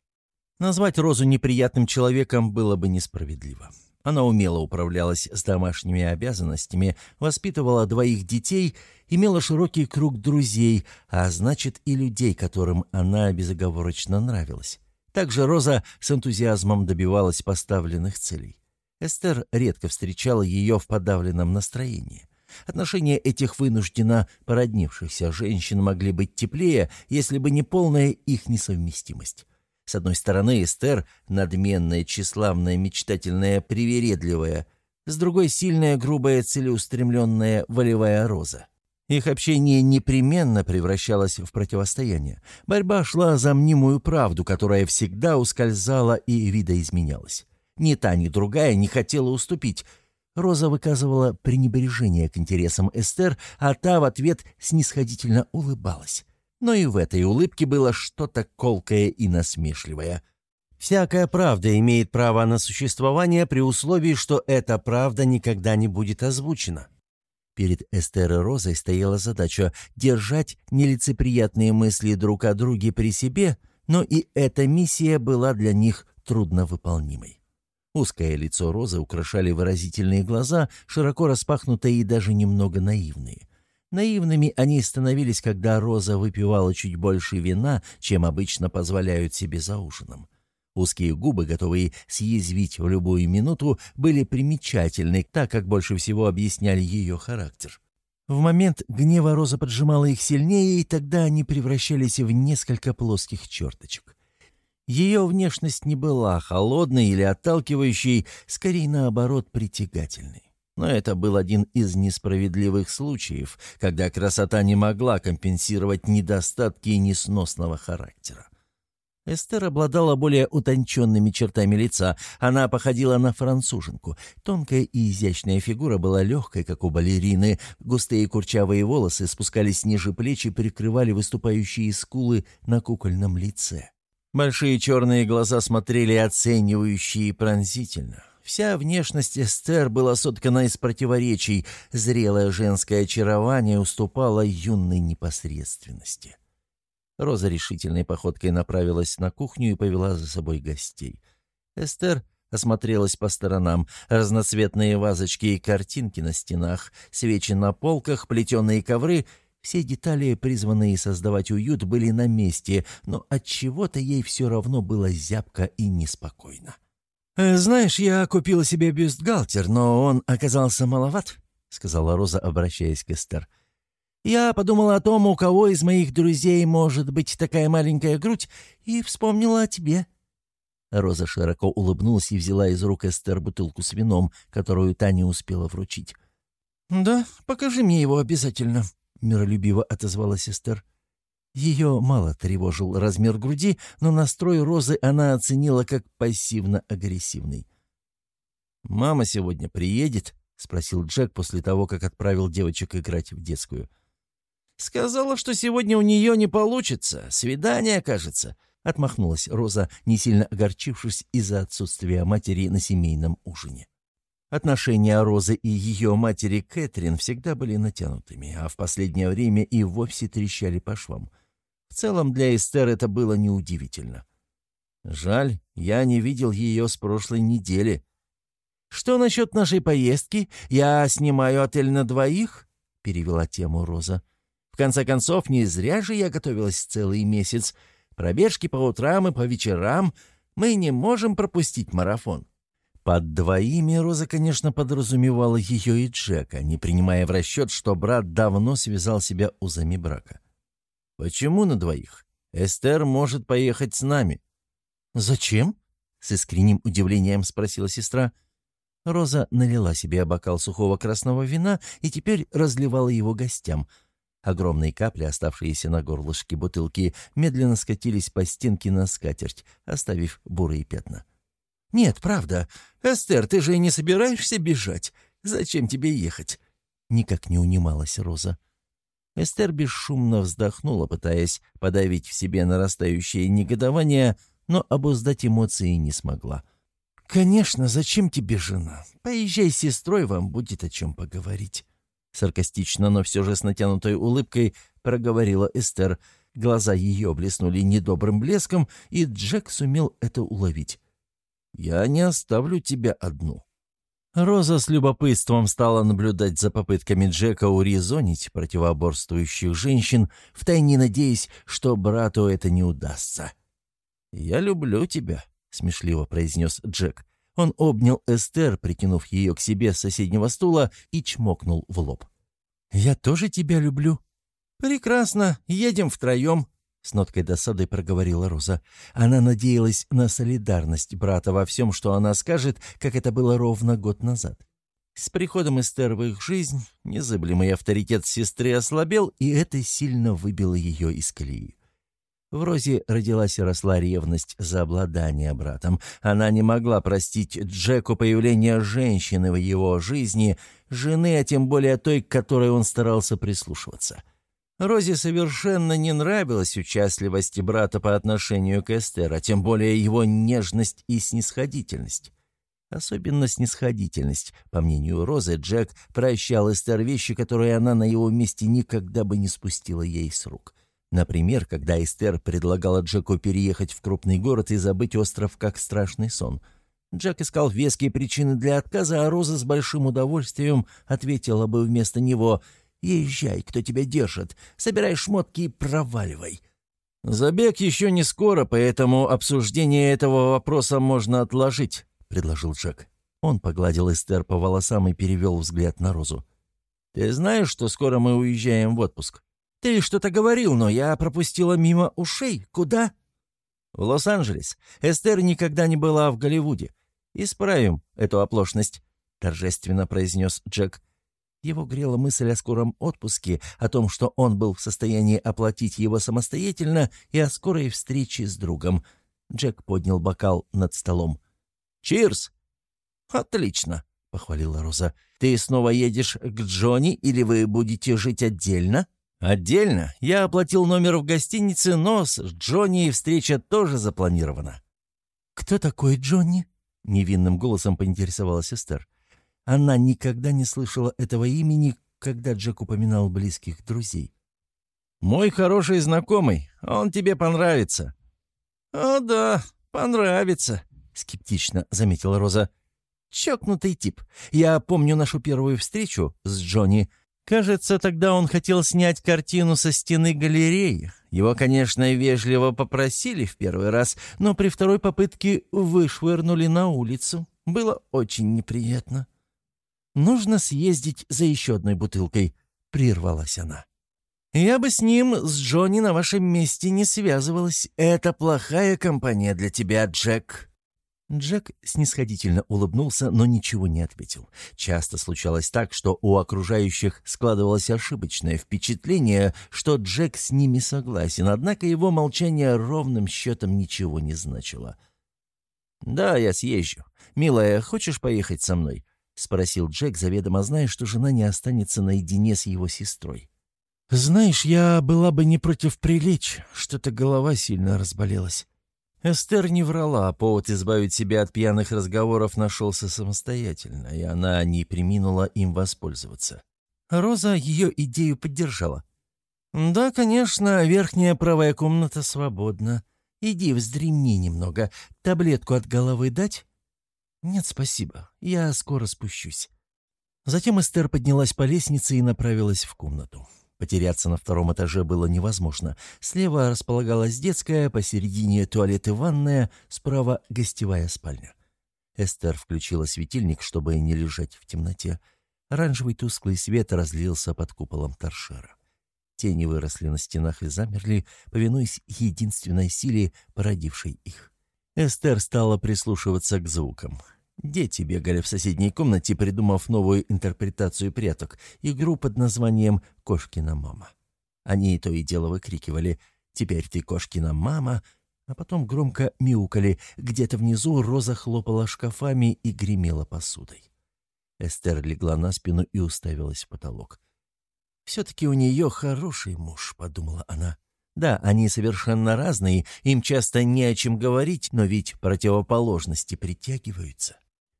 Назвать Розу неприятным человеком было бы несправедливо. Она умело управлялась с домашними обязанностями, воспитывала двоих детей, имела широкий круг друзей, а значит и людей, которым она безоговорочно нравилась. Также Роза с энтузиазмом добивалась поставленных целей. Эстер редко встречала ее в подавленном настроении. Отношения этих вынужденно породнившихся женщин могли быть теплее, если бы не полная их несовместимость. С одной стороны, Эстер — надменная, тщеславная, мечтательная, привередливая. С другой — сильная, грубая, целеустремленная, волевая роза. Их общение непременно превращалось в противостояние. Борьба шла за мнимую правду, которая всегда ускользала и видоизменялась. Ни та, ни другая не хотела уступить. Роза выказывала пренебрежение к интересам Эстер, а та в ответ снисходительно улыбалась. Но и в этой улыбке было что-то колкое и насмешливое. Всякая правда имеет право на существование при условии, что эта правда никогда не будет озвучена. Перед Эстер и Розой стояла задача держать нелицеприятные мысли друг о друге при себе, но и эта миссия была для них трудновыполнимой. Узкое лицо Розы украшали выразительные глаза, широко распахнутые и даже немного наивные. Наивными они становились, когда Роза выпивала чуть больше вина, чем обычно позволяют себе за ужином. Узкие губы, готовые съязвить в любую минуту, были примечательны, так как больше всего объясняли ее характер. В момент гнева Роза поджимала их сильнее, и тогда они превращались в несколько плоских черточек. Ее внешность не была холодной или отталкивающей, скорее наоборот притягательной. Но это был один из несправедливых случаев, когда красота не могла компенсировать недостатки несносного характера. Эстер обладала более утонченными чертами лица. Она походила на француженку. Тонкая и изящная фигура была легкой, как у балерины. Густые курчавые волосы спускались ниже плеч и прикрывали выступающие скулы на кукольном лице. Большие черные глаза смотрели оценивающе и пронзительно. Вся внешность Эстер была соткана из противоречий, зрелое женское очарование уступало юной непосредственности. Роза решительной походкой направилась на кухню и повела за собой гостей. Эстер осмотрелась по сторонам. Разноцветные вазочки и картинки на стенах, свечи на полках, плетеные ковры — все детали, призванные создавать уют, были на месте, но от чего то ей все равно было зябко и неспокойно. «Э, «Знаешь, я купила себе бюстгальтер, но он оказался маловат», — сказала Роза, обращаясь к Эстер. «Я подумала о том, у кого из моих друзей может быть такая маленькая грудь, и вспомнила о тебе». Роза широко улыбнулась и взяла из рук Эстер бутылку с вином, которую Таня успела вручить. «Да, покажи мне его обязательно», — миролюбиво отозвалась Эстер. Ее мало тревожил размер груди, но настрой Розы она оценила как пассивно-агрессивный. «Мама сегодня приедет?» — спросил Джек после того, как отправил девочек играть в детскую. «Сказала, что сегодня у нее не получится. Свидание, кажется», — отмахнулась Роза, не сильно огорчившись из-за отсутствия матери на семейном ужине. Отношения Розы и ее матери Кэтрин всегда были натянутыми, а в последнее время и вовсе трещали по швам. В целом для Эстер это было неудивительно. «Жаль, я не видел ее с прошлой недели», «Что насчет нашей поездки? Я снимаю отель на двоих?» — перевела тему Роза. «В конце концов, не зря же я готовилась целый месяц. Пробежки по утрам и по вечерам. Мы не можем пропустить марафон». Под двоими Роза, конечно, подразумевала ее и Джека, не принимая в расчет, что брат давно связал себя узами брака. «Почему на двоих? Эстер может поехать с нами». «Зачем?» — с искренним удивлением спросила сестра. Роза налила себе бокал сухого красного вина и теперь разливала его гостям. Огромные капли, оставшиеся на горлышке бутылки, медленно скатились по стенке на скатерть, оставив бурые пятна. «Нет, правда. Эстер, ты же не собираешься бежать? Зачем тебе ехать?» Никак не унималась Роза. Эстер бесшумно вздохнула, пытаясь подавить в себе нарастающее негодование, но обуздать эмоции не смогла. «Конечно, зачем тебе жена? Поезжай с сестрой, вам будет о чем поговорить». Саркастично, но все же с натянутой улыбкой проговорила Эстер. Глаза ее блеснули недобрым блеском, и Джек сумел это уловить. «Я не оставлю тебя одну». Роза с любопытством стала наблюдать за попытками Джека урезонить противоборствующих женщин, втайне надеясь, что брату это не удастся. «Я люблю тебя», — смешливо произнес Джек. Он обнял Эстер, притянув ее к себе с соседнего стула, и чмокнул в лоб. «Я тоже тебя люблю». «Прекрасно, едем втроем», — с ноткой досады проговорила Роза. Она надеялась на солидарность брата во всем, что она скажет, как это было ровно год назад. С приходом Эстер в их жизнь незыблемый авторитет сестры ослабел, и это сильно выбило ее из колеи. В Розе родилась и росла ревность за обладание братом. Она не могла простить Джеку появление женщины в его жизни, жены, а тем более той, к которой он старался прислушиваться. Розе совершенно не нравилась участливость брата по отношению к Эстер, а тем более его нежность и снисходительность. Особенно снисходительность. По мнению Розы, Джек прощал Эстер вещи, которые она на его месте никогда бы не спустила ей с рук. Например, когда Эстер предлагала Джеку переехать в крупный город и забыть остров как страшный сон. Джек искал веские причины для отказа, а Роза с большим удовольствием ответила бы вместо него «Езжай, кто тебя держит, собирай шмотки и проваливай». «Забег еще не скоро, поэтому обсуждение этого вопроса можно отложить», — предложил Джек. Он погладил Эстер по волосам и перевел взгляд на Розу. «Ты знаешь, что скоро мы уезжаем в отпуск?» «Ты что-то говорил, но я пропустила мимо ушей. Куда?» «В Лос-Анджелес. Эстер никогда не была в Голливуде. Исправим эту оплошность», — торжественно произнес Джек. Его грела мысль о скором отпуске, о том, что он был в состоянии оплатить его самостоятельно, и о скорой встрече с другом. Джек поднял бокал над столом. «Чирс!» «Отлично!» — похвалила Роза. «Ты снова едешь к Джонни или вы будете жить отдельно?» Отдельно я оплатил номер в гостинице, но с Джонни встреча тоже запланирована. «Кто такой Джонни?» — невинным голосом поинтересовалась Эстер. Она никогда не слышала этого имени, когда Джек упоминал близких друзей. «Мой хороший знакомый, он тебе понравится». «О да, понравится», — скептично заметила Роза. «Чокнутый тип. Я помню нашу первую встречу с Джонни. Кажется, тогда он хотел снять картину со стены галереи. Его, конечно, вежливо попросили в первый раз, но при второй попытке вышвырнули на улицу. Было очень неприятно. «Нужно съездить за еще одной бутылкой», — прервалась она. «Я бы с ним, с Джонни на вашем месте не связывалась. Это плохая компания для тебя, Джек», Джек снисходительно улыбнулся, но ничего не ответил. Часто случалось так, что у окружающих складывалось ошибочное впечатление, что Джек с ними согласен, однако его молчание ровным счетом ничего не значило. «Да, я съезжу. Милая, хочешь поехать со мной?» — спросил Джек, заведомо зная, что жена не останется наедине с его сестрой. «Знаешь, я была бы не против прилечь, что-то голова сильно разболелась». Эстер не врала, а повод избавить себя от пьяных разговоров нашелся самостоятельно, и она не приминула им воспользоваться. Роза ее идею поддержала. «Да, конечно, верхняя правая комната свободна. Иди вздремни немного. Таблетку от головы дать?» «Нет, спасибо. Я скоро спущусь». Затем Эстер поднялась по лестнице и направилась в комнату. Потеряться на втором этаже было невозможно. Слева располагалась детская, посередине туалет и ванная, справа — гостевая спальня. Эстер включила светильник, чтобы не лежать в темноте. Оранжевый тусклый свет разлился под куполом торшера. Тени выросли на стенах и замерли, повинуясь единственной силе, породившей их. Эстер стала прислушиваться к звукам. Дети бегали в соседней комнате, придумав новую интерпретацию пряток, игру под названием «Кошкина мама». Они то и дело выкрикивали «Теперь ты кошкина мама», а потом громко мяукали. Где-то внизу Роза хлопала шкафами и гремела посудой. Эстер легла на спину и уставилась в потолок. «Все-таки у нее хороший муж», — подумала она. Да, они совершенно разные, им часто не о чем говорить, но ведь противоположности притягиваются.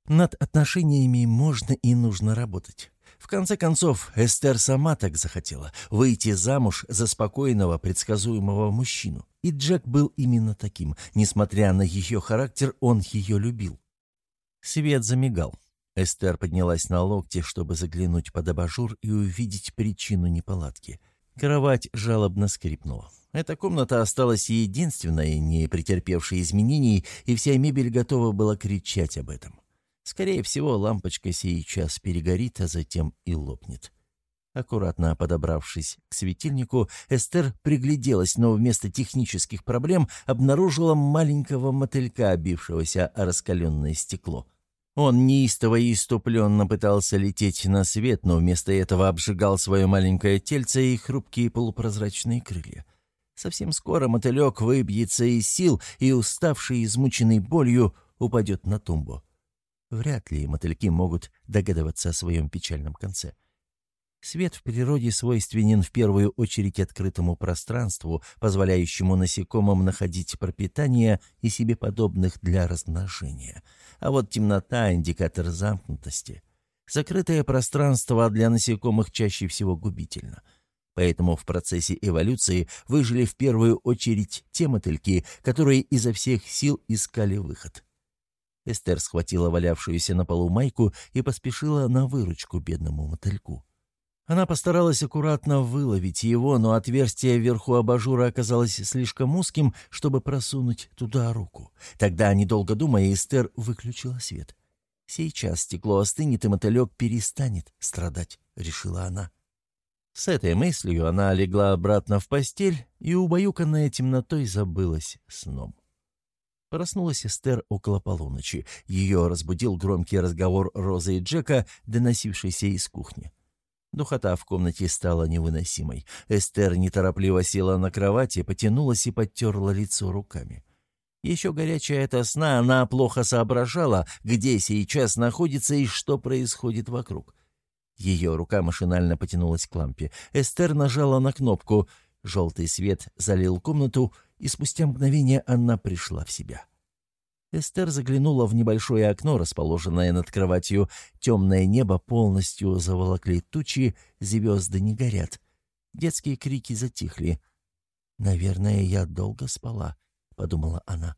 Над отношениями можно и нужно работать. В конце концов, Эстер сама так захотела — выйти замуж за спокойного, предсказуемого мужчину. И Джек был именно таким. Несмотря на ее характер, он ее любил. Свет замигал. Эстер поднялась на локте, чтобы заглянуть под абажур и увидеть причину неполадки. Кровать жалобно скрипнула. Эта комната осталась единственной, не претерпевшей изменений, и вся мебель готова была кричать об этом. Скорее всего, лампочка сейчас перегорит, а затем и лопнет. Аккуратно подобравшись к светильнику, Эстер пригляделась, но вместо технических проблем обнаружила маленького мотылька, обившегося о раскаленное стекло. Он неистово и иступленно пытался лететь на свет, но вместо этого обжигал свое маленькое тельце и хрупкие полупрозрачные крылья. Совсем скоро мотылек выбьется из сил и, уставший, измученный болью, упадет на тумбу. Вряд ли мотыльки могут догадываться о своем печальном конце. Свет в природе свойственен в первую очередь открытому пространству, позволяющему насекомым находить пропитание и себе подобных для размножения. А вот темнота — индикатор замкнутости. Закрытое пространство для насекомых чаще всего губительно. Поэтому в процессе эволюции выжили в первую очередь те мотыльки, которые изо всех сил искали выход. Эстер схватила валявшуюся на полу майку и поспешила на выручку бедному мотыльку. Она постаралась аккуратно выловить его, но отверстие вверху абажура оказалось слишком узким, чтобы просунуть туда руку. Тогда, недолго думая, Эстер выключила свет. «Сейчас стекло остынет, и мотылек перестанет страдать», — решила она. С этой мыслью она легла обратно в постель и, убаюканная темнотой, забылась сном. Проснулась Эстер около полуночи. Ее разбудил громкий разговор Розы и Джека, доносившийся из кухни. Духота в комнате стала невыносимой. Эстер неторопливо села на кровати, потянулась и подтерла лицо руками. Еще горячая эта сна, она плохо соображала, где сейчас находится и что происходит вокруг. Ее рука машинально потянулась к лампе. Эстер нажала на кнопку. Желтый свет залил комнату, и спустя мгновение она пришла в себя. Эстер заглянула в небольшое окно, расположенное над кроватью. Темное небо полностью заволокли тучи, звезды не горят. Детские крики затихли. «Наверное, я долго спала», — подумала она.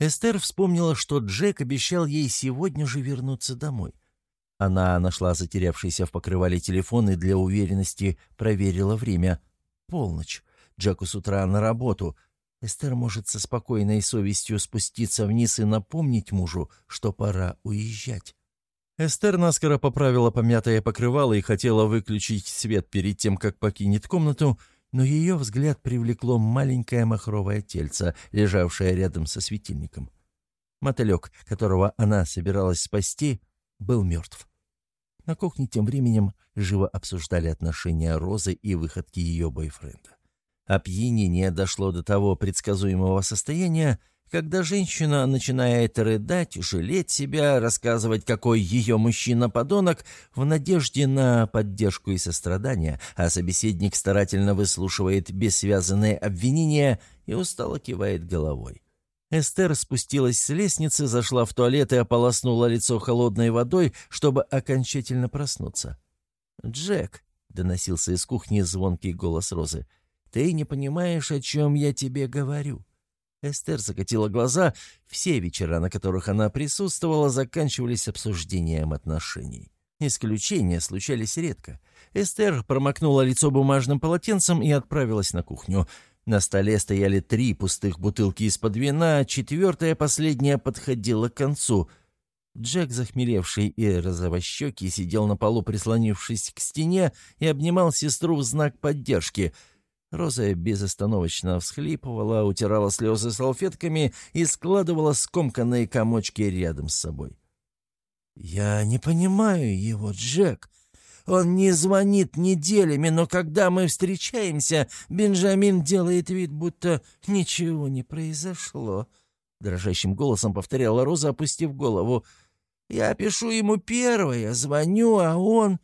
Эстер вспомнила, что Джек обещал ей сегодня же вернуться домой. Она нашла затерявшийся в покрывале телефон и для уверенности проверила время. Полночь. Джеку с утра на работу. Эстер может со спокойной совестью спуститься вниз и напомнить мужу, что пора уезжать. Эстер наскоро поправила помятое покрывало и хотела выключить свет перед тем, как покинет комнату, но ее взгляд привлекло маленькое махровое тельце, лежавшее рядом со светильником. Мотылек, которого она собиралась спасти, был мертв. На кухне тем временем живо обсуждали отношения Розы и выходки ее бойфренда. Опьянение дошло до того предсказуемого состояния, когда женщина начинает рыдать, жалеть себя, рассказывать, какой ее мужчина-подонок, в надежде на поддержку и сострадание, а собеседник старательно выслушивает бессвязанные обвинения и устало кивает головой. Эстер спустилась с лестницы, зашла в туалет и ополоснула лицо холодной водой, чтобы окончательно проснуться. «Джек», — доносился из кухни звонкий голос Розы, — «ты не понимаешь, о чем я тебе говорю». Эстер закатила глаза. Все вечера, на которых она присутствовала, заканчивались обсуждением отношений. Исключения случались редко. Эстер промокнула лицо бумажным полотенцем и отправилась на кухню. На столе стояли три пустых бутылки из-под вина, четвертая, последняя, подходила к концу. Джек, захмелевший и розовощекий, сидел на полу, прислонившись к стене, и обнимал сестру в знак поддержки — Роза безостановочно всхлипывала, утирала слезы салфетками и складывала скомканные комочки рядом с собой. «Я не понимаю его, Джек. Он не звонит неделями, но когда мы встречаемся, Бенджамин делает вид, будто ничего не произошло», — дрожащим голосом повторяла Роза, опустив голову. «Я пишу ему первое, звоню, а он...»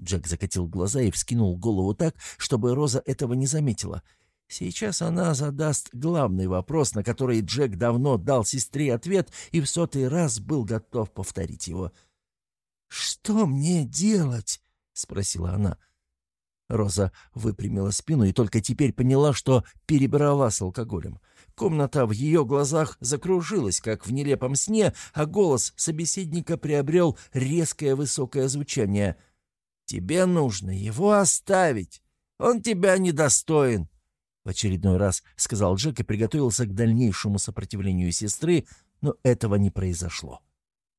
Джек закатил глаза и вскинул голову так, чтобы Роза этого не заметила. Сейчас она задаст главный вопрос, на который Джек давно дал сестре ответ и в сотый раз был готов повторить его. «Что мне делать?» — спросила она. Роза выпрямила спину и только теперь поняла, что перебрала с алкоголем. Комната в ее глазах закружилась, как в нелепом сне, а голос собеседника приобрел резкое высокое звучание — Тебе нужно его оставить. Он тебя недостоин. В очередной раз сказал Джек и приготовился к дальнейшему сопротивлению сестры, но этого не произошло.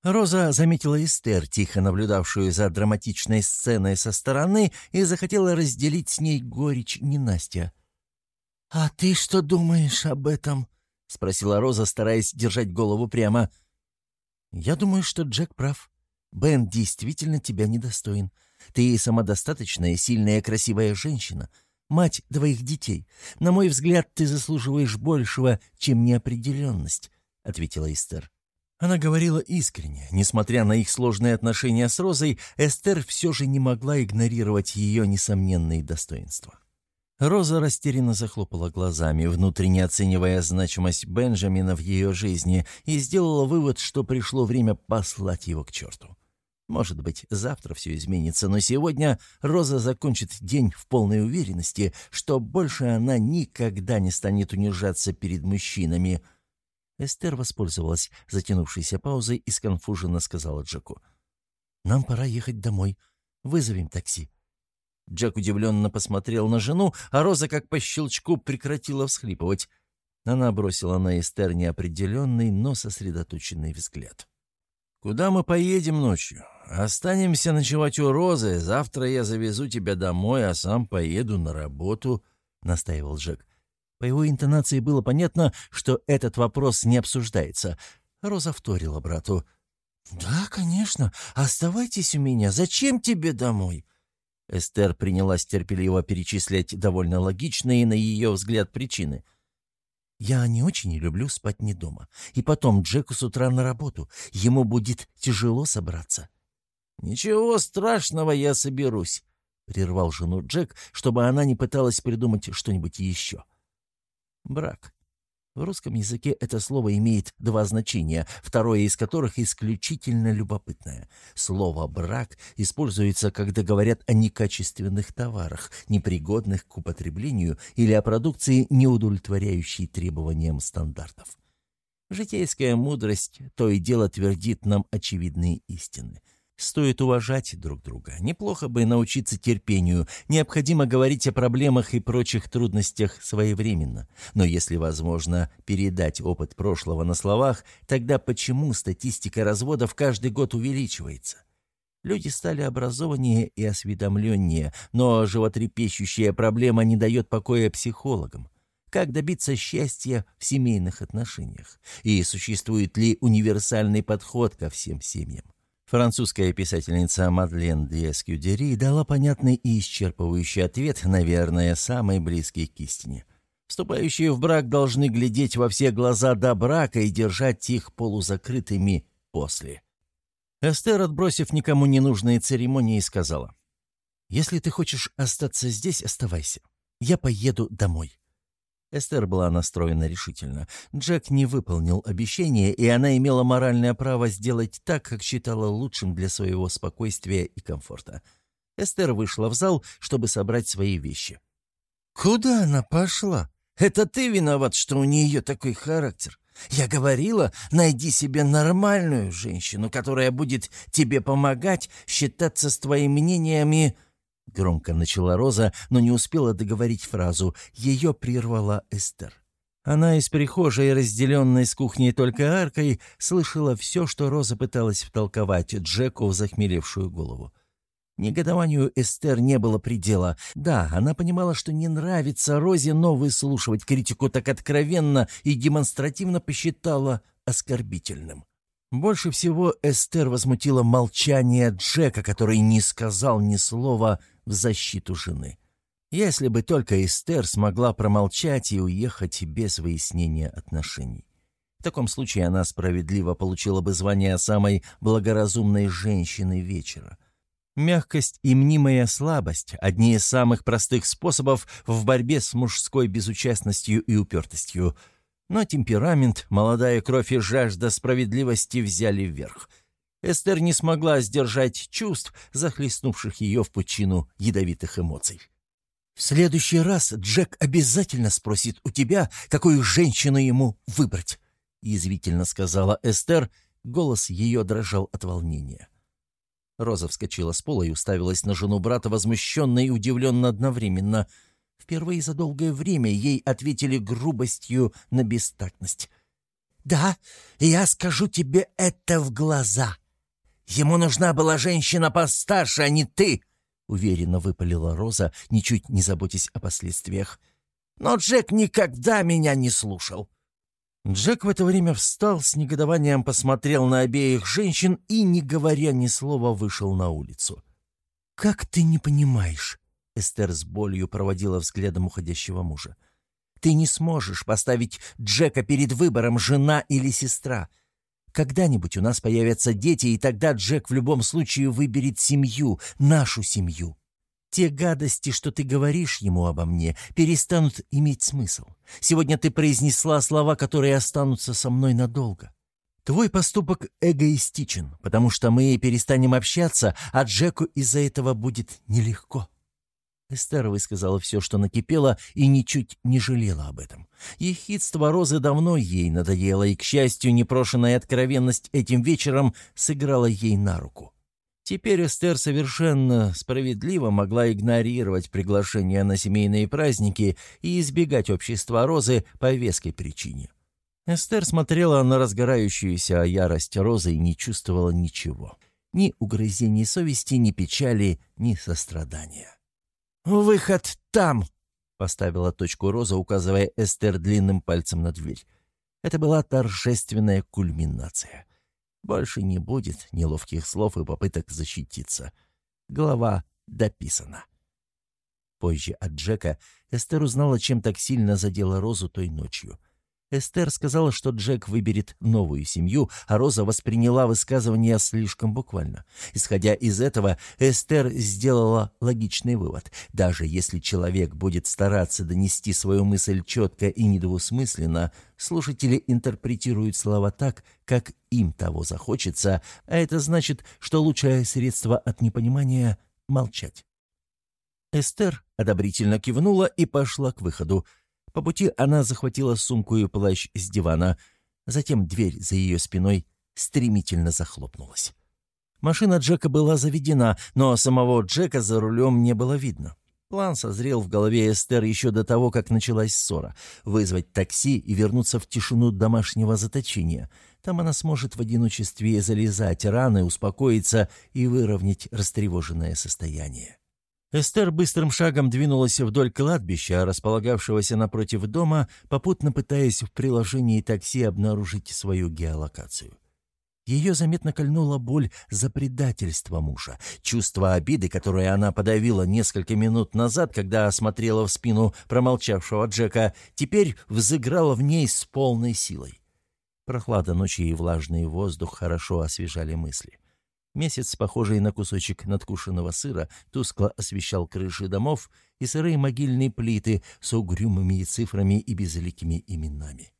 Роза заметила Эстер, тихо наблюдавшую за драматичной сценой со стороны, и захотела разделить с ней горечь ненастья. «А ты что думаешь об этом?» — спросила Роза, стараясь держать голову прямо. «Я думаю, что Джек прав. Бен действительно тебя недостоин. Ты самодостаточная, сильная, красивая женщина, мать двоих детей. На мой взгляд, ты заслуживаешь большего, чем неопределенность», — ответила Эстер. Она говорила искренне. Несмотря на их сложные отношения с Розой, Эстер все же не могла игнорировать ее несомненные достоинства. Роза растерянно захлопала глазами, внутренне оценивая значимость Бенджамина в ее жизни, и сделала вывод, что пришло время послать его к черту. Может быть, завтра все изменится, но сегодня Роза закончит день в полной уверенности, что больше она никогда не станет унижаться перед мужчинами. Эстер воспользовалась затянувшейся паузой и сконфуженно сказала Джеку. «Нам пора ехать домой. Вызовем такси». Джек удивленно посмотрел на жену, а Роза как по щелчку прекратила всхлипывать. Она бросила на Эстер неопределенный, но сосредоточенный взгляд. «Куда мы поедем ночью? Останемся ночевать у Розы. Завтра я завезу тебя домой, а сам поеду на работу», — настаивал Джек. По его интонации было понятно, что этот вопрос не обсуждается. Роза вторила брату. «Да, конечно. Оставайтесь у меня. Зачем тебе домой?» Эстер принялась терпеливо перечислять довольно логичные, на ее взгляд, причины — я не очень люблю спать не дома. И потом Джеку с утра на работу. Ему будет тяжело собраться». «Ничего страшного, я соберусь», — прервал жену Джек, чтобы она не пыталась придумать что-нибудь еще. Брак. В русском языке это слово имеет два значения, второе из которых исключительно любопытное. Слово «брак» используется, когда говорят о некачественных товарах, непригодных к употреблению или о продукции, не удовлетворяющей требованиям стандартов. Житейская мудрость то и дело твердит нам очевидные истины – Стоит уважать друг друга. Неплохо бы научиться терпению. Необходимо говорить о проблемах и прочих трудностях своевременно. Но если возможно передать опыт прошлого на словах, тогда почему статистика разводов каждый год увеличивается? Люди стали образованнее и осведомленнее, но животрепещущая проблема не дает покоя психологам. как добиться счастья в семейных отношениях, и существует ли универсальный подход ко всем семьям. Французская писательница Мадлен де Эскюдери дала понятный и исчерпывающий ответ, наверное, самый близкий к истине. Вступающие в брак должны глядеть во все глаза до брака и держать их полузакрытыми после. Эстер, отбросив никому ненужные церемонии, сказала, «Если ты хочешь остаться здесь, оставайся. Я поеду домой». Эстер была настроена решительно. Джек не выполнил обещание, и она имела моральное право сделать так, как считала лучшим для своего спокойствия и комфорта. Эстер вышла в зал, чтобы собрать свои вещи. «Куда она пошла? Это ты виноват, что у нее такой характер. Я говорила, найди себе нормальную женщину, которая будет тебе помогать, считаться с твоими мнениями Громко начала Роза, но не успела договорить фразу. Ее прервала Эстер. Она из прихожей, разделенной с кухней только аркой, слышала все, что Роза пыталась втолковать Джеку в захмелевшую голову. Негодованию Эстер не было предела. Да, она понимала, что не нравится Розе, но выслушивать критику так откровенно и демонстративно посчитала оскорбительным. Больше всего Эстер возмутило молчание Джека, который не сказал ни слова в защиту жены. Если бы только Эстер смогла промолчать и уехать без выяснения отношений. В таком случае она справедливо получила бы звание самой благоразумной женщины вечера. Мягкость и мнимая слабость – одни из самых простых способов в борьбе с мужской безучастностью и упертостью. Но темперамент, молодая кровь и жажда справедливости взяли вверх – Эстер не смогла сдержать чувств, захлестнувших ее в пучину ядовитых эмоций. «В следующий раз Джек обязательно спросит у тебя, какую женщину ему выбрать», — язвительно сказала Эстер. Голос ее дрожал от волнения. Роза вскочила с пола и уставилась на жену брата возмущенно и удивленно одновременно. Впервые за долгое время ей ответили грубостью на бестактность. «Да, я скажу тебе это в глаза», Ему нужна была женщина постарше, а не ты!» — уверенно выпалила Роза, ничуть не заботясь о последствиях. «Но Джек никогда меня не слушал!» Джек в это время встал, с негодованием посмотрел на обеих женщин и, не говоря ни слова, вышел на улицу. «Как ты не понимаешь?» — Эстер с болью проводила взглядом уходящего мужа. «Ты не сможешь поставить Джека перед выбором, жена или сестра. Когда-нибудь у нас появятся дети, и тогда Джек в любом случае выберет семью, нашу семью. Те гадости, что ты говоришь ему обо мне, перестанут иметь смысл. Сегодня ты произнесла слова, которые останутся со мной надолго. Твой поступок эгоистичен, потому что мы перестанем общаться, а Джеку из-за этого будет нелегко. Эстер высказала все, что накипело, и ничуть не жалела об этом. Ехидство Розы давно ей надоело, и, к счастью, непрошенная откровенность этим вечером сыграла ей на руку. Теперь Эстер совершенно справедливо могла игнорировать приглашения на семейные праздники и избегать общества Розы по веской причине. Эстер смотрела на разгорающуюся ярость Розы и не чувствовала ничего. Ни угрызений совести, ни печали, ни сострадания. «Выход там!» — поставила точку Роза, указывая Эстер длинным пальцем на дверь. Это была торжественная кульминация. Больше не будет неловких слов и попыток защититься. Глава дописана. Позже от Джека Эстер узнала, чем так сильно задела Розу той ночью — Эстер сказала, что Джек выберет новую семью, а Роза восприняла высказывание слишком буквально. Исходя из этого, Эстер сделала логичный вывод. Даже если человек будет стараться донести свою мысль четко и недвусмысленно, слушатели интерпретируют слова так, как им того захочется, а это значит, что лучшее средство от непонимания — молчать. Эстер одобрительно кивнула и пошла к выходу. По пути она захватила сумку и плащ с дивана. Затем дверь за ее спиной стремительно захлопнулась. Машина Джека была заведена, но самого Джека за рулем не было видно. План созрел в голове Эстер еще до того, как началась ссора. Вызвать такси и вернуться в тишину домашнего заточения. Там она сможет в одиночестве залезать раны, успокоиться и выровнять растревоженное состояние. Эстер быстрым шагом двинулась вдоль кладбища, располагавшегося напротив дома, попутно пытаясь в приложении такси обнаружить свою геолокацию. Ее заметно кольнула боль за предательство мужа, чувство обиды, которое она подавила несколько минут назад, когда осмотрела в спину промолчавшего Джека, теперь взыграло в ней с полной силой. Прохлада ночи и влажный воздух хорошо освежали мысли. Месяц, похожий на кусочек надкушенного сыра, тускло освещал крыши домов и сырые могильные плиты с угрюмыми цифрами и безликими именами.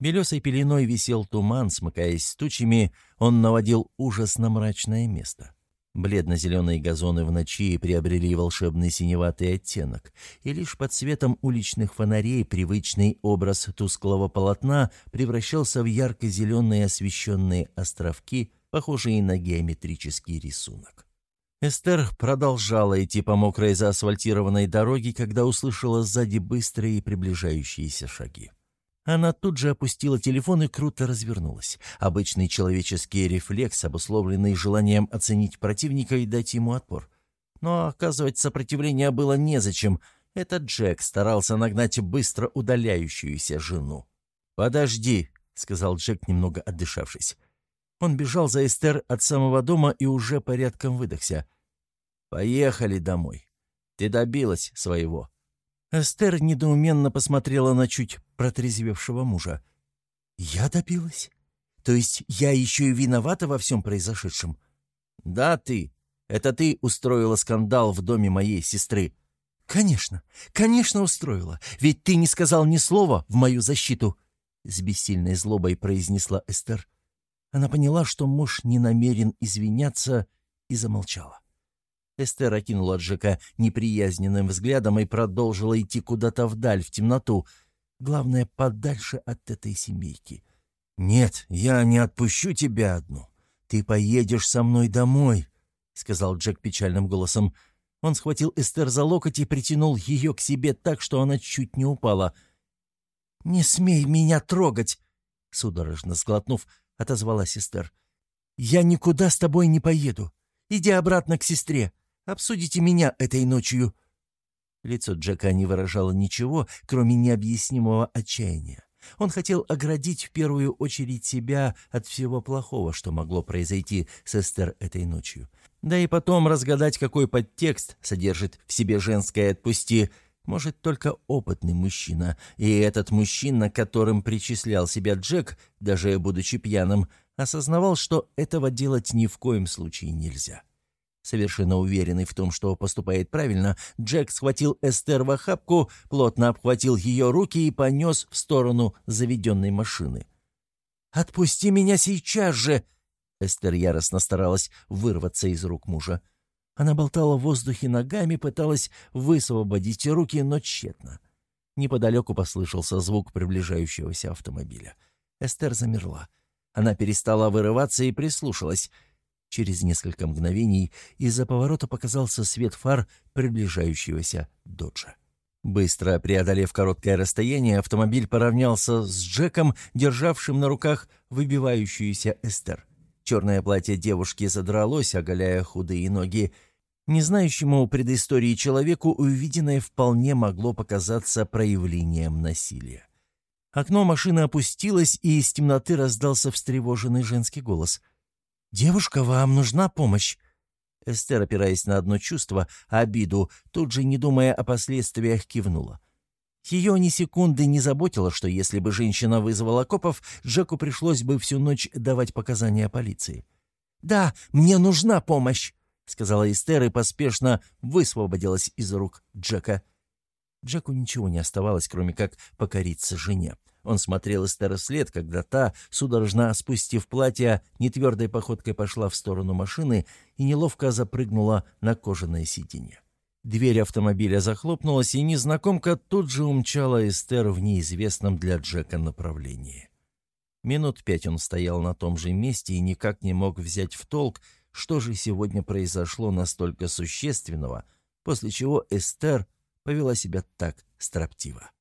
Белесой пеленой висел туман, смыкаясь с тучами, он наводил ужас на мрачное место. Бледно-зеленые газоны в ночи приобрели волшебный синеватый оттенок, и лишь под светом уличных фонарей привычный образ тусклого полотна превращался в ярко-зеленые освещенные островки, похожие на геометрический рисунок. Эстер продолжала идти по мокрой заасфальтированной дороге, когда услышала сзади быстрые приближающиеся шаги. Она тут же опустила телефон и круто развернулась. Обычный человеческий рефлекс, обусловленный желанием оценить противника и дать ему отпор. Но оказывать сопротивление было незачем. Этот Джек старался нагнать быстро удаляющуюся жену. «Подожди», — сказал Джек, немного отдышавшись. Он бежал за Эстер от самого дома и уже порядком выдохся. «Поехали домой. Ты добилась своего». Эстер недоуменно посмотрела на чуть протрезвевшего мужа. «Я добилась? То есть я еще и виновата во всем произошедшем?» «Да, ты. Это ты устроила скандал в доме моей сестры». «Конечно, конечно устроила. Ведь ты не сказал ни слова в мою защиту», — с бессильной злобой произнесла Эстер. Она поняла, что муж не намерен извиняться, и замолчала. Эстер окинула Джека неприязненным взглядом и продолжила идти куда-то вдаль, в темноту. Главное, подальше от этой семейки. «Нет, я не отпущу тебя одну. Ты поедешь со мной домой», — сказал Джек печальным голосом. Он схватил Эстер за локоть и притянул ее к себе так, что она чуть не упала. «Не смей меня трогать!» Судорожно сглотнув, — отозвалась сестер. «Я никуда с тобой не поеду. Иди обратно к сестре. Обсудите меня этой ночью». Лицо Джека не выражало ничего, кроме необъяснимого отчаяния. Он хотел оградить в первую очередь себя от всего плохого, что могло произойти с Эстер этой ночью. Да и потом разгадать, какой подтекст содержит в себе женское «отпусти», может только опытный мужчина, и этот мужчина, которым причислял себя Джек, даже будучи пьяным, осознавал, что этого делать ни в коем случае нельзя. Совершенно уверенный в том, что поступает правильно, Джек схватил Эстер в охапку, плотно обхватил ее руки и понес в сторону заведенной машины. «Отпусти меня сейчас же!» Эстер яростно старалась вырваться из рук мужа. Она болтала в воздухе ногами, пыталась высвободить руки, но тщетно. Неподалеку послышался звук приближающегося автомобиля. Эстер замерла. Она перестала вырываться и прислушалась. Через несколько мгновений из-за поворота показался свет фар приближающегося доджа. Быстро преодолев короткое расстояние, автомобиль поравнялся с Джеком, державшим на руках выбивающуюся Эстер. Черное платье девушки задралось, оголяя худые ноги. Не знающему предыстории человеку увиденное вполне могло показаться проявлением насилия. Окно машины опустилось, и из темноты раздался встревоженный женский голос. «Девушка, вам нужна помощь?» Эстер, опираясь на одно чувство, обиду, тут же, не думая о последствиях, кивнула. Ее ни секунды не заботило, что если бы женщина вызвала копов, Джеку пришлось бы всю ночь давать показания полиции. «Да, мне нужна помощь!» — сказала Эстер и поспешно высвободилась из рук Джека. Джеку ничего не оставалось, кроме как покориться жене. Он смотрел Эстер вслед, когда та, судорожно спустив платье, нетвердой походкой пошла в сторону машины и неловко запрыгнула на кожаное сиденье. Дверь автомобиля захлопнулась, и незнакомка тут же умчала Эстер в неизвестном для Джека направлении. Минут пять он стоял на том же месте и никак не мог взять в толк, что же сегодня произошло настолько существенного, после чего Эстер повела себя так строптиво.